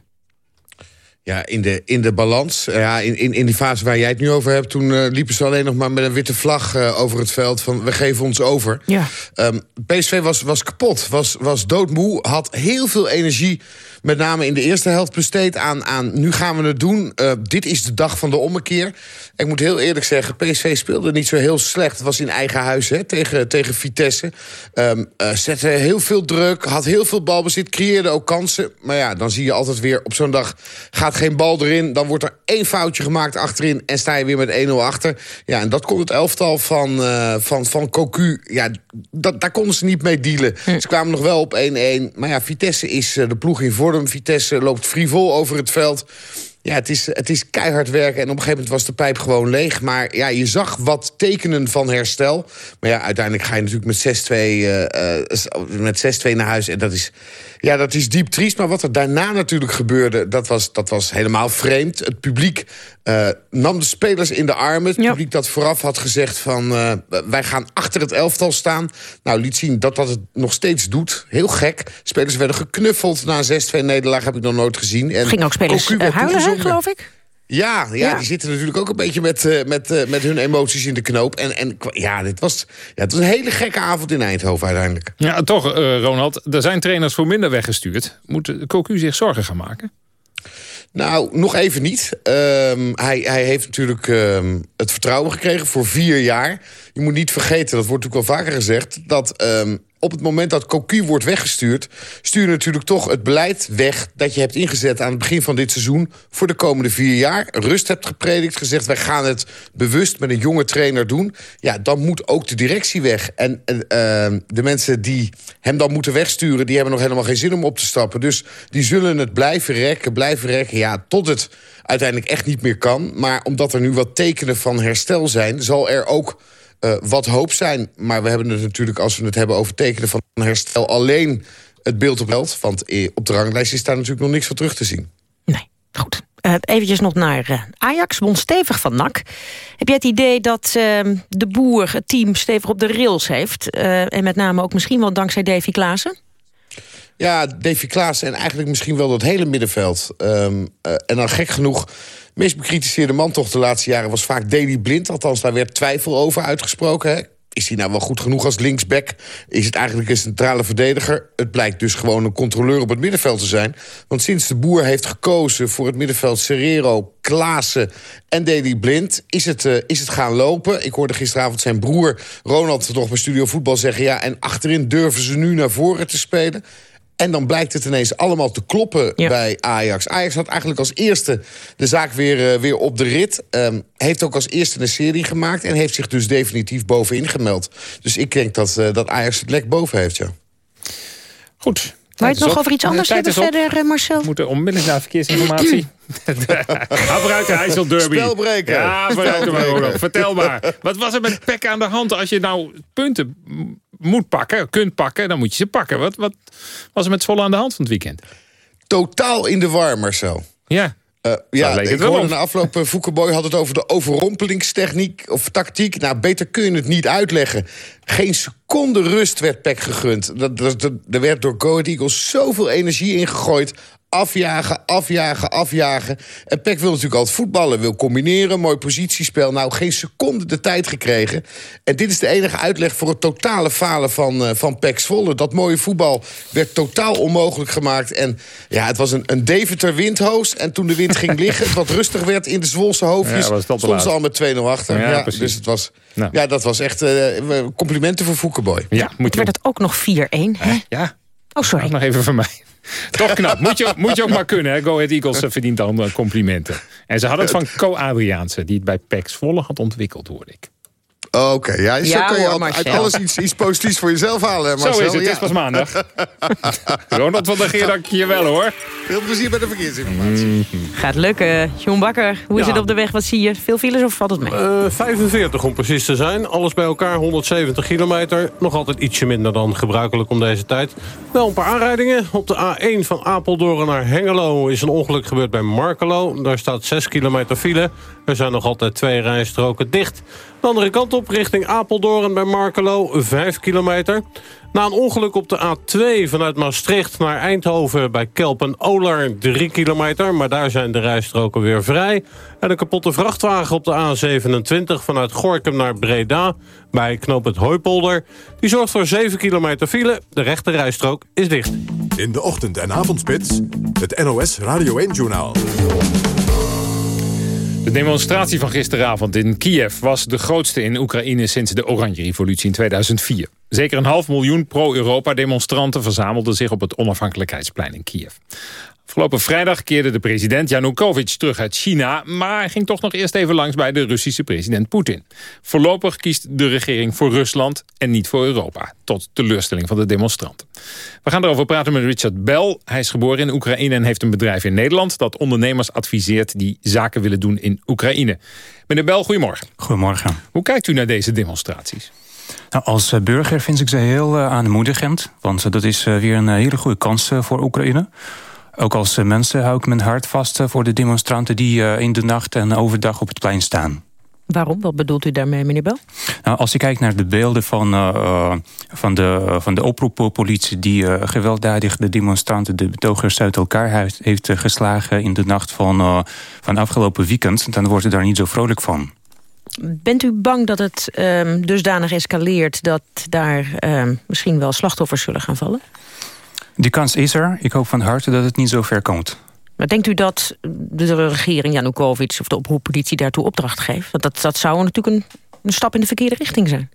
Ja, in de, in de balans. Ja, in, in, in die fase waar jij het nu over hebt... toen eh, liepen ze alleen nog maar met een witte vlag eh, over het veld... van we geven ons over. Ja. Ehm, PSV was, was kapot, was, was doodmoe, had heel veel energie... met name in de eerste helft besteed aan, aan nu gaan we het doen. Eh, dit is de dag van de ommekeer. Ik moet heel eerlijk zeggen, PSV speelde niet zo heel slecht. Het was in eigen huis hè, tegen, tegen Vitesse. Ehm, eh, zette heel veel druk, had heel veel balbezit... creëerde ook kansen. Maar ja, dan zie je altijd weer op zo'n dag... gaat geen bal erin, dan wordt er één foutje gemaakt achterin... en sta je weer met 1-0 achter. Ja, en dat kon het elftal van, eh van, van Cocu... Ja, dat, daar konden ze niet mee dealen. Ze kwamen nog wel op 1-1. Maar ja, Vitesse is de ploeg in vorm. Vitesse loopt frivol over het veld. Ja, het is, het is keihard werken. En op een gegeven moment was de pijp gewoon leeg. Maar ja, je zag wat tekenen van herstel. Maar ja, uiteindelijk ga je natuurlijk met 6-2 eh, eh, met 6-2 naar huis. En dat is, ja, dat is diep triest. Maar wat er daarna natuurlijk gebeurde, dat was, dat was helemaal vreemd. Het publiek eh, nam de spelers in de armen. Het publiek dat vooraf had gezegd van... wij gaan achter het elftal staan. Nou, liet zien dat dat het nog steeds doet. Heel gek. Spelers werden geknuffeld na een 6-2 nederlaag. Heb ik nog nooit gezien. En Ging ook spelers huilen, geloof ik? Ja, ja, Ja. die zitten natuurlijk ook een beetje met, eh, met, eh, met hun emoties in de knoop. En, en ja, dit was, ja, het was een hele gekke avond in Eindhoven uiteindelijk. Ja, toch, eh, Ronald. Er zijn trainers voor minder weggestuurd. Moet de Cocu zich zorgen gaan maken? Nou, nog even niet. Ehm, hij, hij heeft natuurlijk ehm, het vertrouwen gekregen voor vier jaar. Je moet niet vergeten, dat wordt natuurlijk wel vaker gezegd... dat ehm, op het moment dat Cocu wordt weggestuurd... stuur natuurlijk toch het beleid weg dat je hebt ingezet... aan het begin van dit seizoen voor de komende vier jaar. Rust hebt gepredikt, gezegd... wij gaan het bewust met een jonge trainer doen. Ja, dan moet ook de directie weg. En en, ehm, de mensen die hem dan moeten wegsturen... die hebben nog helemaal geen zin om op te stappen. Dus die zullen het blijven rekken, blijven rekken... ja, tot het uiteindelijk echt niet meer kan. Maar omdat er nu wat tekenen van herstel zijn... zal er ook eh, wat hoop zijn. Maar we hebben het natuurlijk, als we het hebben over tekenen van herstel... alleen het beeld op veld. Want eh, op de ranglijst is daar natuurlijk nog niks van terug te zien. Uh, eventjes nog naar uh, Ajax, won stevig van NAC. Heb jij het idee dat uh, de boer het team stevig op de rails heeft? En met name ook misschien wel dankzij Davy Klaassen? Ja, Davy Klaassen en eigenlijk misschien wel dat hele middenveld. Um, uh, en dan gek genoeg, meest bekritiseerde man toch de laatste jaren... was vaak Deli Blind, althans daar werd twijfel over uitgesproken. Hè? Is hij nou wel goed genoeg als linksback? Is het eigenlijk een centrale verdediger? Het blijkt dus gewoon een controleur op het middenveld te zijn. Want sinds de boer heeft gekozen voor het middenveld Serrero, Klaassen en Deli Blind... Is het, uh, is het gaan lopen. Ik hoorde gisteravond zijn broer Ronald nog bij Studio Voetbal zeggen... ja, en achterin durven ze nu naar voren te spelen... En dan blijkt het ineens allemaal te kloppen ja. bij Ajax. Ajax had eigenlijk als eerste de zaak weer, uh, weer op de rit. Um, heeft ook als eerste een serie gemaakt... en heeft zich dus definitief bovenin gemeld. Dus ik denk dat, uh, dat Ajax het lek boven heeft, ja. Goed. Wou je het nog op. over iets anders hebben verder, uh, Marcel? We moeten onmiddellijk naar verkeersinformatie. (clears throat) (laughs) Ga vooruit de IJsselderby. Spelbreken. Ja, vooruit maar, Vertel maar. Wat was er met Pek aan de hand? Als je nou punten moet pakken, kunt pakken, dan moet je ze pakken. Wat, wat was er met Zwolle aan de hand van het weekend? Totaal in de war, Marcel. Ja. Uh, ja, ik hoorde na afloop, uh, Foukeboy had het over de overrompelingstechniek of tactiek. Nou, beter kun je het niet uitleggen. Geen seconde rust werd Peck gegund. Er werd door Go Eagles zoveel energie ingegooid. Afjagen, afjagen, afjagen. En Peck wil natuurlijk altijd voetballen, wil combineren, mooi positiespel. Nou, geen seconde de tijd gekregen. En dit is de enige uitleg voor het totale falen van, uh, van Peck Zwolle. Dat mooie voetbal werd totaal onmogelijk gemaakt. En ja, het was een, een Deventer windhoos. En toen de wind ging (laughs) liggen, het wat rustig werd in de Zwolse hoofdjes... Ja, stonden ze al met 2-0 achter. Ja, ja dus het was, nou. ja, dat was echt uh, complimenten voor Foukeboy. Ja, moet je... Werd het ook nog 4-1, hè? Ja. Oh, sorry. Nog even van mij. Toch knap. Moet je, moet je ook maar kunnen. Hè? Go Ahead Eagles eh, verdient dan eh, complimenten. En ze hadden het van Co Adriaanse, die het bij PEX Volle had ontwikkeld, hoorde ik. Oh, oké, ja, zo ja, kun je uit alles iets, iets positiefs voor jezelf halen, Marcel. Zo is het, het is pas maandag. (laughs) Ronald van der Geer, dank je wel hoor. Veel plezier bij de verkeersinformatie. Mm Gaat lukken. John Bakker, hoe is het op de weg? Wat zie je? Veel files of valt het mee? Uh, eh, 45 om precies te zijn. Alles bij elkaar 170 kilometer. Nog altijd ietsje minder dan gebruikelijk om deze tijd. Wel een paar aanrijdingen. Op de A1 van Apeldoorn naar Hengelo is een ongeluk gebeurd bij Markelo. Daar staat 6 kilometer file. Er zijn nog altijd twee rijstroken dicht. De andere kant op richting Apeldoorn bij Markelo, 5 kilometer. Na een ongeluk op de A2 vanuit Maastricht naar Eindhoven bij Kelpen-Olar 3 kilometer. Maar daar zijn de rijstroken weer vrij. En een kapotte vrachtwagen op de A27 vanuit Gorkum naar Breda bij knoop het Hooipolder. Die zorgt voor 7 kilometer file. De rechte rijstrook is dicht. In de ochtend- en avondspits, het NOS Radio 1-journaal. De demonstratie van gisteravond in Kiev was de grootste in Oekraïne sinds de Oranje-revolutie in 2004. Zeker een half miljoen pro-Europa-demonstranten verzamelden zich op het onafhankelijkheidsplein in Kiev. Afgelopen vrijdag keerde de president Janukovic terug uit China... maar hij ging toch nog eerst even langs bij de Russische president Poetin. Voorlopig kiest de regering voor Rusland en niet voor Europa... tot teleurstelling van de demonstranten. We gaan erover praten met Richard Bell. Hij is geboren in Oekraïne en heeft een bedrijf in Nederland... dat ondernemers adviseert die zaken willen doen in Oekraïne. Meneer Bell, goedemorgen. Goedemorgen. Hoe kijkt u naar deze demonstraties? Nou, als eh, burger vind ik ze heel uh, aanmoedigend. Want uh, dat is weer een hele goede kans voor Oekraïne. Ook als mensen hou ik mijn hart vast voor de demonstranten... die in de nacht en overdag op het plein staan. Waarom? Wat bedoelt u daarmee, meneer Bel? Nou, als je kijkt naar de beelden van, uh, van, de, van de oproeppolitie... die uh, gewelddadig de demonstranten, de betogers uit elkaar heeft, heeft geslagen... in de nacht van, van afgelopen weekend... dan wordt u daar niet zo vrolijk van. Bent u bang dat het um, dusdanig escaleert... dat daar um, misschien wel slachtoffers zullen gaan vallen? Die kans is er. Ik hoop van harte dat het niet zo ver komt. Maar denkt u dat de regering Janukovic of de oproeppolitie daartoe opdracht geeft? Want dat, dat zou natuurlijk een, een stap in de verkeerde richting zijn.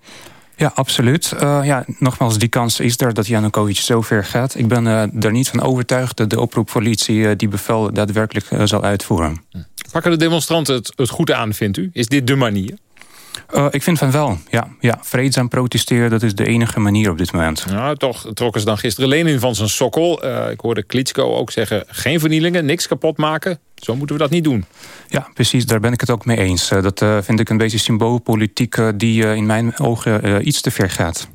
Ja, absoluut. Uh, ja, nogmaals, die kans is er dat Janukovic zo ver gaat. Ik ben uh, er niet van overtuigd dat de oproeppolitie uh, die bevel daadwerkelijk zal uitvoeren. Pakken de demonstranten het, het goed aan, vindt u? Is dit de manier? Uh, ik vind van wel, ja. ja. Vreedzaam protesteren, dat is de enige manier op dit moment. Nou, toch trokken ze dan gisteren Lenin van zijn sokkel. Uh, ik hoorde Klitschko ook zeggen, geen vernielingen, niks kapot maken. Zo moeten we dat niet doen. Ja, precies, daar ben ik het ook mee eens. Uh, dat vind ik een beetje symboolpolitiek die in mijn ogen iets te ver gaat.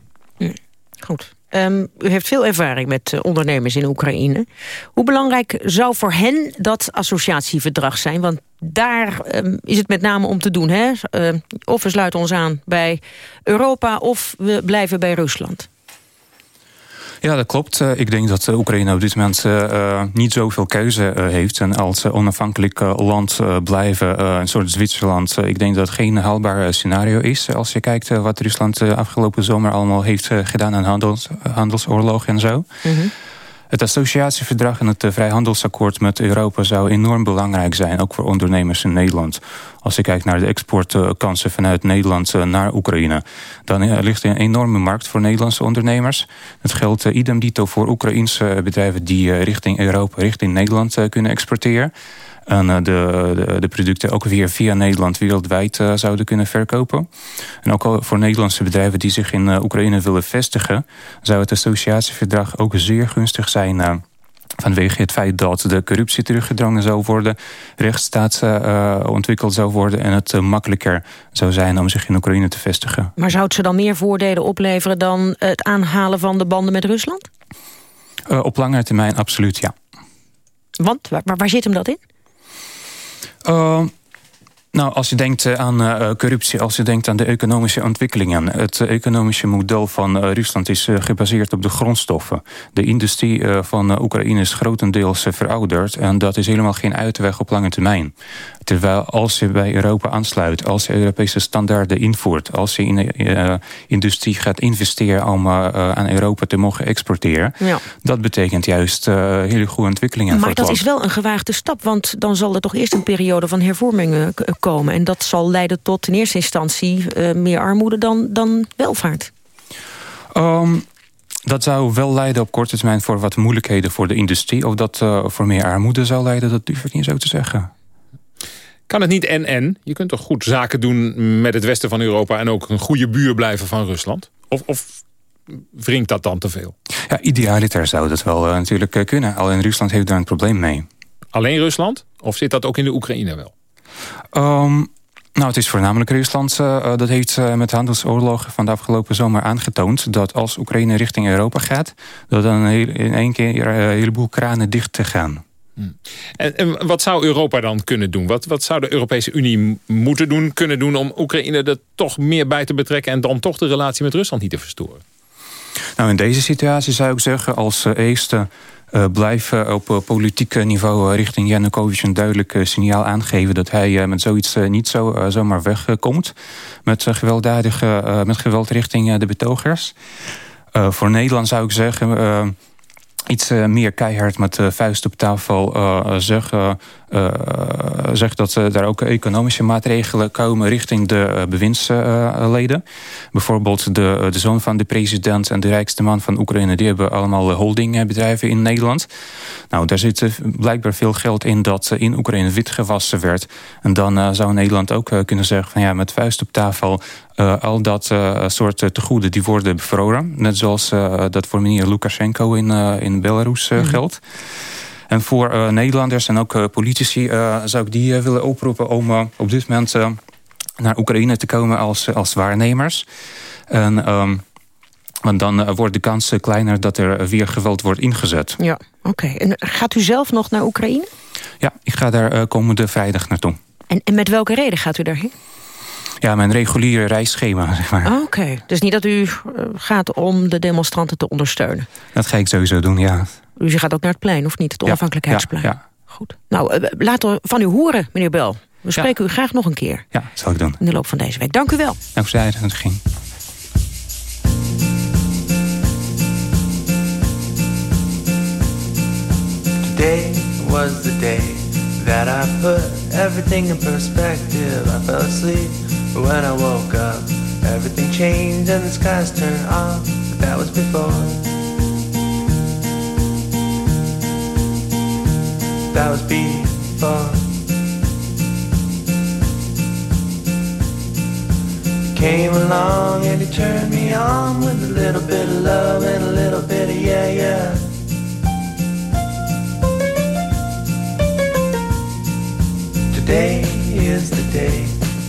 Goed. Um, u heeft veel ervaring met uh, ondernemers in Oekraïne. Hoe belangrijk zou voor hen dat associatieverdrag zijn? Want daar um, is het met name om te doen. Hè? Uh, of we sluiten ons aan bij Europa of we blijven bij Rusland. Ja, dat klopt. Eh, ik denk dat Oekraïne op dit moment uh, niet zoveel keuze uh, heeft. En als onafhankelijk land blijven, een soort Zwitserland... ik denk dat het geen haalbaar scenario is. Als je kijkt wat Rusland afgelopen zomer allemaal heeft gedaan aan handels, handelsoorlog en zo... Mm het associatieverdrag en het eh, vrijhandelsakkoord met Europa zou enorm belangrijk zijn, ook voor ondernemers in Nederland. Als je kijkt naar de exportkansen vanuit Nederland eh, naar Oekraïne, dan eh, ligt er een enorme markt voor Nederlandse ondernemers. Het geldt idem dito voor Oekraïnse bedrijven die richting Europa, richting Nederland kunnen exporteren en de, de, de, producten ook weer via Nederland wereldwijd uh, zouden kunnen verkopen. En ook al voor Nederlandse bedrijven die zich in uh, Oekraïne willen vestigen... zou het associatieverdrag ook zeer gunstig zijn... Vanwege het feit dat de corruptie teruggedrongen zou worden... rechtsstaat ontwikkeld zou worden... en het makkelijker zou zijn om zich in Oekraïne te vestigen. Maar zou het ze dan meer voordelen opleveren... dan het aanhalen van de banden met Rusland? op lange termijn absoluut, ja. Want? Waar, waar zit hem dat in? Uh, Nou, als je denkt aan uh, corruptie, als je denkt aan de economische ontwikkelingen. Het uh, economische model van uh, Rusland is gebaseerd op de grondstoffen. De industrie van Oekraïne is grotendeels verouderd. En dat is helemaal geen uitweg op lange termijn. Terwijl als je bij Europa aansluit, als je Europese standaarden invoert... als je in de industrie gaat investeren om aan Europa te mogen exporteren... Ja. dat betekent juist hele goede ontwikkelingen. Maar dat is wel een gewaagde stap, want dan zal er toch eerst een periode van hervormingen komen. En dat zal leiden tot in eerste instantie uh, meer armoede dan, dan welvaart. Um, dat zou wel leiden op korte termijn voor wat moeilijkheden voor de industrie. Of dat uh, voor meer armoede zou leiden, dat durf ik niet zo te zeggen. Kan het niet en-en? Je kunt toch goed zaken doen met het westen van Europa... en ook een goede buur blijven van Rusland? Of, of wringt dat dan te veel? Ja, idealiter zou dat wel uh, natuurlijk kunnen. Alleen Rusland heeft daar een probleem mee. Alleen Rusland? Of zit dat ook in de Oekraïne wel? Um, nou, het is voornamelijk Rusland. Uh, dat heeft uh, met handelsoorlogen van de afgelopen zomer aangetoond... dat als Oekraïne richting Europa gaat... dat dan in één keer een heleboel kranen dicht te gaan. Hmm. En, en, wat zou Europa dan kunnen doen? Wat, wat zou de Europese Unie moeten doen, kunnen doen... om Oekraïne er toch meer bij te betrekken... en dan toch de relatie met Rusland niet te verstoren? Nou, in deze situatie zou ik zeggen als eerste uh, blijven op uh, politiek niveau uh, richting Janukovic een duidelijk signaal aangeven dat hij met zoiets niet zo zomaar wegkomt. met, gewelddadige, met geweld richting de betogers. voor Nederland zou ik zeggen iets meer keihard met de vuist op tafel zeggen uh, zegt dat daar ook economische maatregelen komen richting de bewindsleden. Bijvoorbeeld de, de zoon van de president en de rijkste man van Oekraïne... die hebben allemaal holdingbedrijven in Nederland. Nou, daar zit blijkbaar veel geld in dat in Oekraïne wit gewassen werd. En dan zou Nederland ook kunnen zeggen van ja, met vuist op tafel... al dat soort tegoeden die worden bevroren. Net zoals dat voor meneer Lukashenko in, in Belarus mhm. geldt. En voor uh, Nederlanders en ook uh, politici uh, zou ik die willen oproepen om op dit moment naar Oekraïne te komen als, als waarnemers. En, um, want dan wordt de kans kleiner dat er weer geweld wordt ingezet. Ja, oké. En gaat u zelf nog naar Oekraïne? Ja, ik ga daar komende vrijdag naartoe. En, en met welke reden gaat u daarheen? Ja, mijn reguliere reisschema, zeg maar. Ah, oké, dus niet dat u gaat om de demonstranten te ondersteunen? Dat ga ik sowieso doen, ja. Dus je gaat ook naar het plein, of niet? Het onafhankelijkheidsplein. Ja, ja. Goed. Nou, uh, laten we van u horen, meneer Bel. We spreken u graag nog een keer. Ja, dat zal ik doen. In de loop van deze week. Dank u wel. Dank voor de uitnodiging. Today was the day that I put everything in perspective. I fell asleep, but when I woke up, everything changed and the skies turned off. But that was before. that was before. Came along and he turned me on with a little bit of love and a little bit of yeah, yeah. Today is the day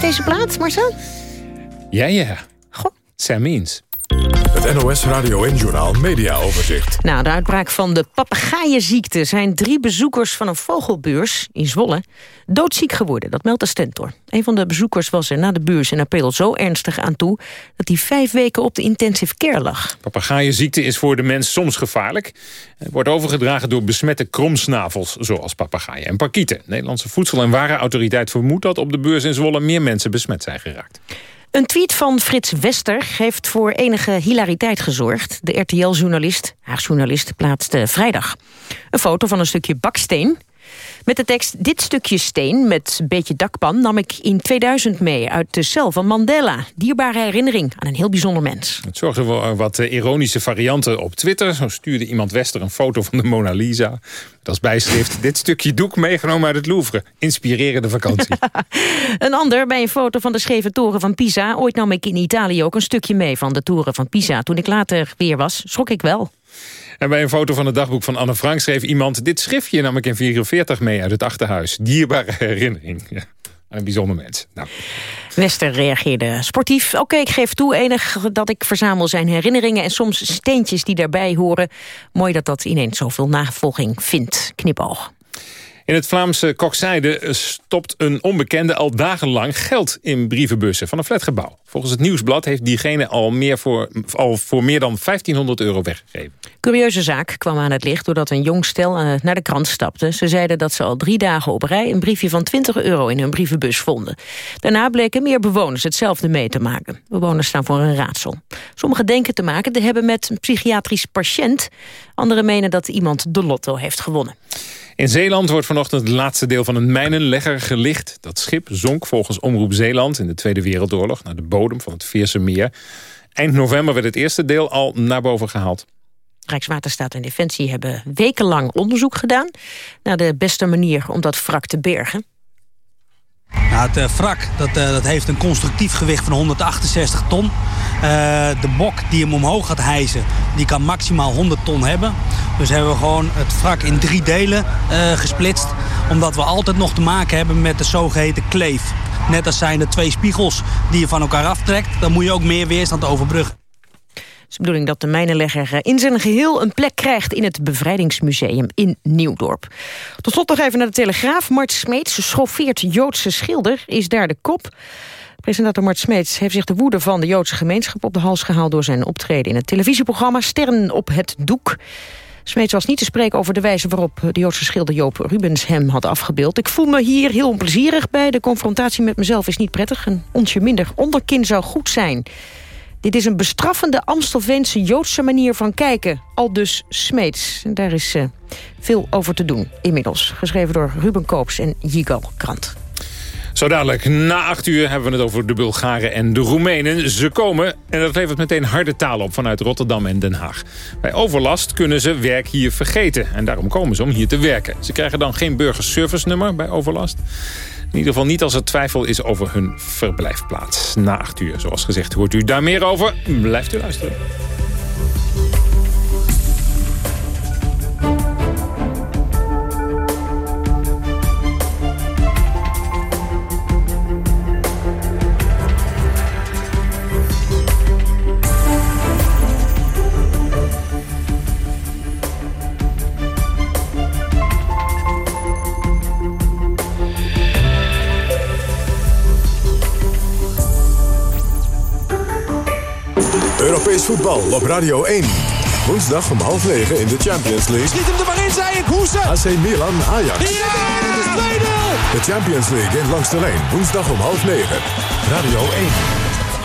Deze plaat, Marcel? Ja, ja. Goh. Sam Means. Het NOS Radio en Journal Media Overzicht. Na de uitbraak van de papegaaienziekte zijn drie bezoekers van een vogelbeurs in Zwolle doodziek geworden. Dat meldt de Stentor. Een van de bezoekers was er na de beurs in april zo ernstig aan toe dat hij vijf weken op de intensive care lag. Papegaaienziekte is voor de mens soms gevaarlijk. Het wordt overgedragen door besmette kromsnavels, zoals papegaaien en parkieten. Nederlandse Voedsel- en Warenautoriteit vermoedt dat op de beurs in Zwolle meer mensen besmet zijn geraakt. Een tweet van Frits Wester heeft voor enige hilariteit gezorgd. De RTL-journalist, haar journalist, plaatste vrijdag een foto van een stukje baksteen met de tekst, dit stukje steen met een beetje dakpan nam ik in 2000 mee uit de cel van Mandela. Dierbare herinnering aan een heel bijzonder mens. Het zorgde voor wat eh, ironische varianten op Twitter. Zo stuurde iemand Wester een foto van de Mona Lisa. Met als bijschrift, (laughs) dit stukje doek meegenomen uit het Louvre. Inspirerende vakantie. (laughs) een ander bij een foto van de scheve toren van Pisa. Ooit nam ik in Italië ook een stukje mee van de toren van Pisa. Toen ik later weer was, schrok ik wel. En bij een foto van het dagboek van Anne Frank schreef iemand... dit schriftje nam ik in 44 mee uit het achterhuis. Dierbare herinnering. Ja, een bijzonder mens. Nou. Reageerde sportief. Oké, ik geef toe enig dat ik verzamel zijn herinneringen... en soms steentjes die daarbij horen. Mooi dat dat ineens zoveel navolging vindt. Knipoog. In het Vlaamse Kokzijde stopt een onbekende al dagenlang geld in brievenbussen van een flatgebouw. Volgens het Nieuwsblad heeft diegene al, meer voor, al voor meer dan 1500 euro weggegeven. Curieuze zaak kwam aan het licht doordat een jong stel eh, naar de krant stapte. Ze zeiden dat ze al drie dagen op rij een briefje van 20 euro in hun brievenbus vonden. Daarna bleken meer bewoners hetzelfde mee te maken. Bewoners staan voor een raadsel. Sommigen denken te maken te hebben met een psychiatrisch patiënt. Anderen menen dat iemand de lotto heeft gewonnen. In Zeeland wordt vanochtend het laatste deel van een mijnenlegger gelicht. Dat schip zonk volgens Omroep Zeeland in de Tweede Wereldoorlog... naar de bodem van het Veerse meer. Eind november werd het eerste deel al naar boven gehaald. Rijkswaterstaat en Defensie hebben wekenlang onderzoek gedaan... naar de beste manier om dat wrak te bergen. Nou, het uh, wrak dat, uh, dat heeft een constructief gewicht van 168 ton. Uh, de bok die hem omhoog gaat hijsen, die kan maximaal 100 ton hebben. Dus hebben we gewoon het wrak in drie delen gesplitst. Omdat we altijd nog te maken hebben met de zogeheten kleef. Net als zijn de twee spiegels die je van elkaar aftrekt... dan moet je ook meer weerstand overbruggen. Het is de bedoeling dat de mijnenlegger eh, in zijn geheel een plek krijgt in het bevrijdingsmuseum in Nieuwdorp. Tot slot nog even naar de Telegraaf. Mart Smeets, schoffeert Joodse schilder, is daar de kop. Presentator Mart Smeets heeft zich de woede van de Joodse gemeenschap op de hals gehaald door zijn optreden in het televisieprogramma Sterren op het Doek. Smeets was niet te spreken over de wijze waarop de Joodse schilder Joop Rubens hem had afgebeeld. Ik voel me hier heel onplezierig bij. De confrontatie met mezelf is niet prettig. Een onsje minder onderkin zou goed zijn. Dit is een bestraffende Amstelveense Joodse manier van kijken. Al dus Smeets. Daar is uh, veel over te doen inmiddels. Geschreven door Ruben Koops en Yigal Krant. Zo dadelijk, na acht uur hebben we het over de Bulgaren en de Roemenen. Ze komen en dat levert meteen harde taal op vanuit Rotterdam en Den Haag. Bij overlast kunnen ze werk hier vergeten. En daarom komen ze om hier te werken. Ze krijgen dan geen burgerservice nummer bij overlast. In ieder geval niet als er twijfel is over hun verblijfplaats. Na acht uur, zoals gezegd, hoort u daar meer over. Blijft u luisteren. Europees voetbal op Radio 1. Woensdag om half negen in de Champions League. Schiet hem er maar in, zei ik. AC Milan, Ajax. Ja, De Champions League in langs de lijn. Woensdag om half negen. Radio 1.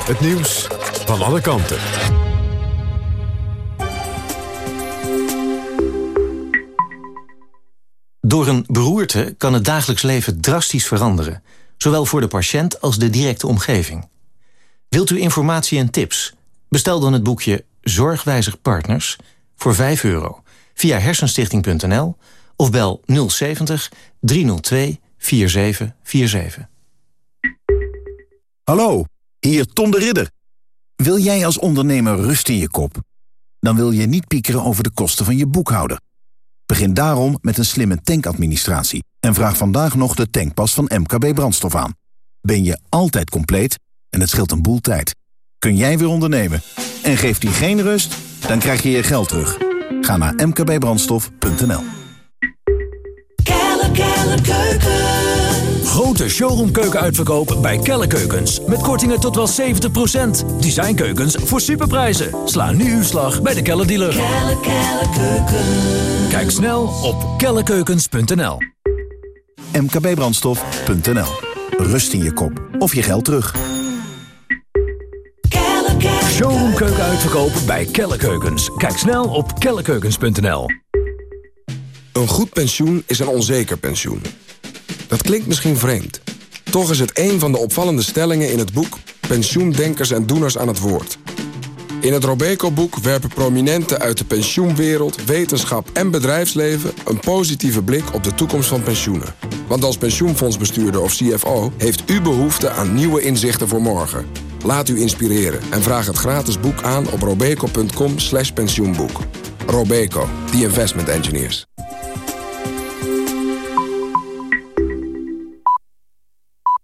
Het nieuws van alle kanten. Door een beroerte kan het dagelijks leven drastisch veranderen. Zowel voor de patiënt als de directe omgeving. Wilt u informatie en tips? Bestel dan het boekje Zorgwijzig Partners voor 5 euro via hersenstichting.nl of bel 070 302 4747. Hallo, hier Tom de Ridder. Wil jij als ondernemer rust in je kop? Dan wil je niet piekeren over de kosten van je boekhouder. Begin daarom met een slimme tankadministratie en vraag vandaag nog de tankpas van MKB Brandstof aan. Ben je altijd compleet en het scheelt een boel tijd. Kun jij weer ondernemen? En geeft die geen rust? Dan krijg je je geld terug. Ga naar mkbbrandstof.nl Grote showroomkeuken uitverkoop bij Kelle Keukens. Met kortingen tot wel 70%. Designkeukens voor superprijzen. Sla nu uw slag bij de Kelle dealer. Kijk snel op kellekeukens.nl mkbbrandstof.nl Rust in je kop of je geld terug. Showroomkeuken uitverkoop bij Kelle Keukens. Kijk snel op kellekeukens.nl Een goed pensioen is een onzeker pensioen. Dat klinkt misschien vreemd. Toch is het een van de opvallende stellingen in het boek... Pensioendenkers en Doeners aan het Woord. In het Robeco-boek werpen prominenten uit de pensioenwereld... wetenschap en bedrijfsleven een positieve blik op de toekomst van pensioenen. Want als pensioenfondsbestuurder of CFO... heeft u behoefte aan nieuwe inzichten voor morgen. Laat u inspireren en vraag het gratis boek aan op robeco.com pensioenboek. Robeco, the investment engineers.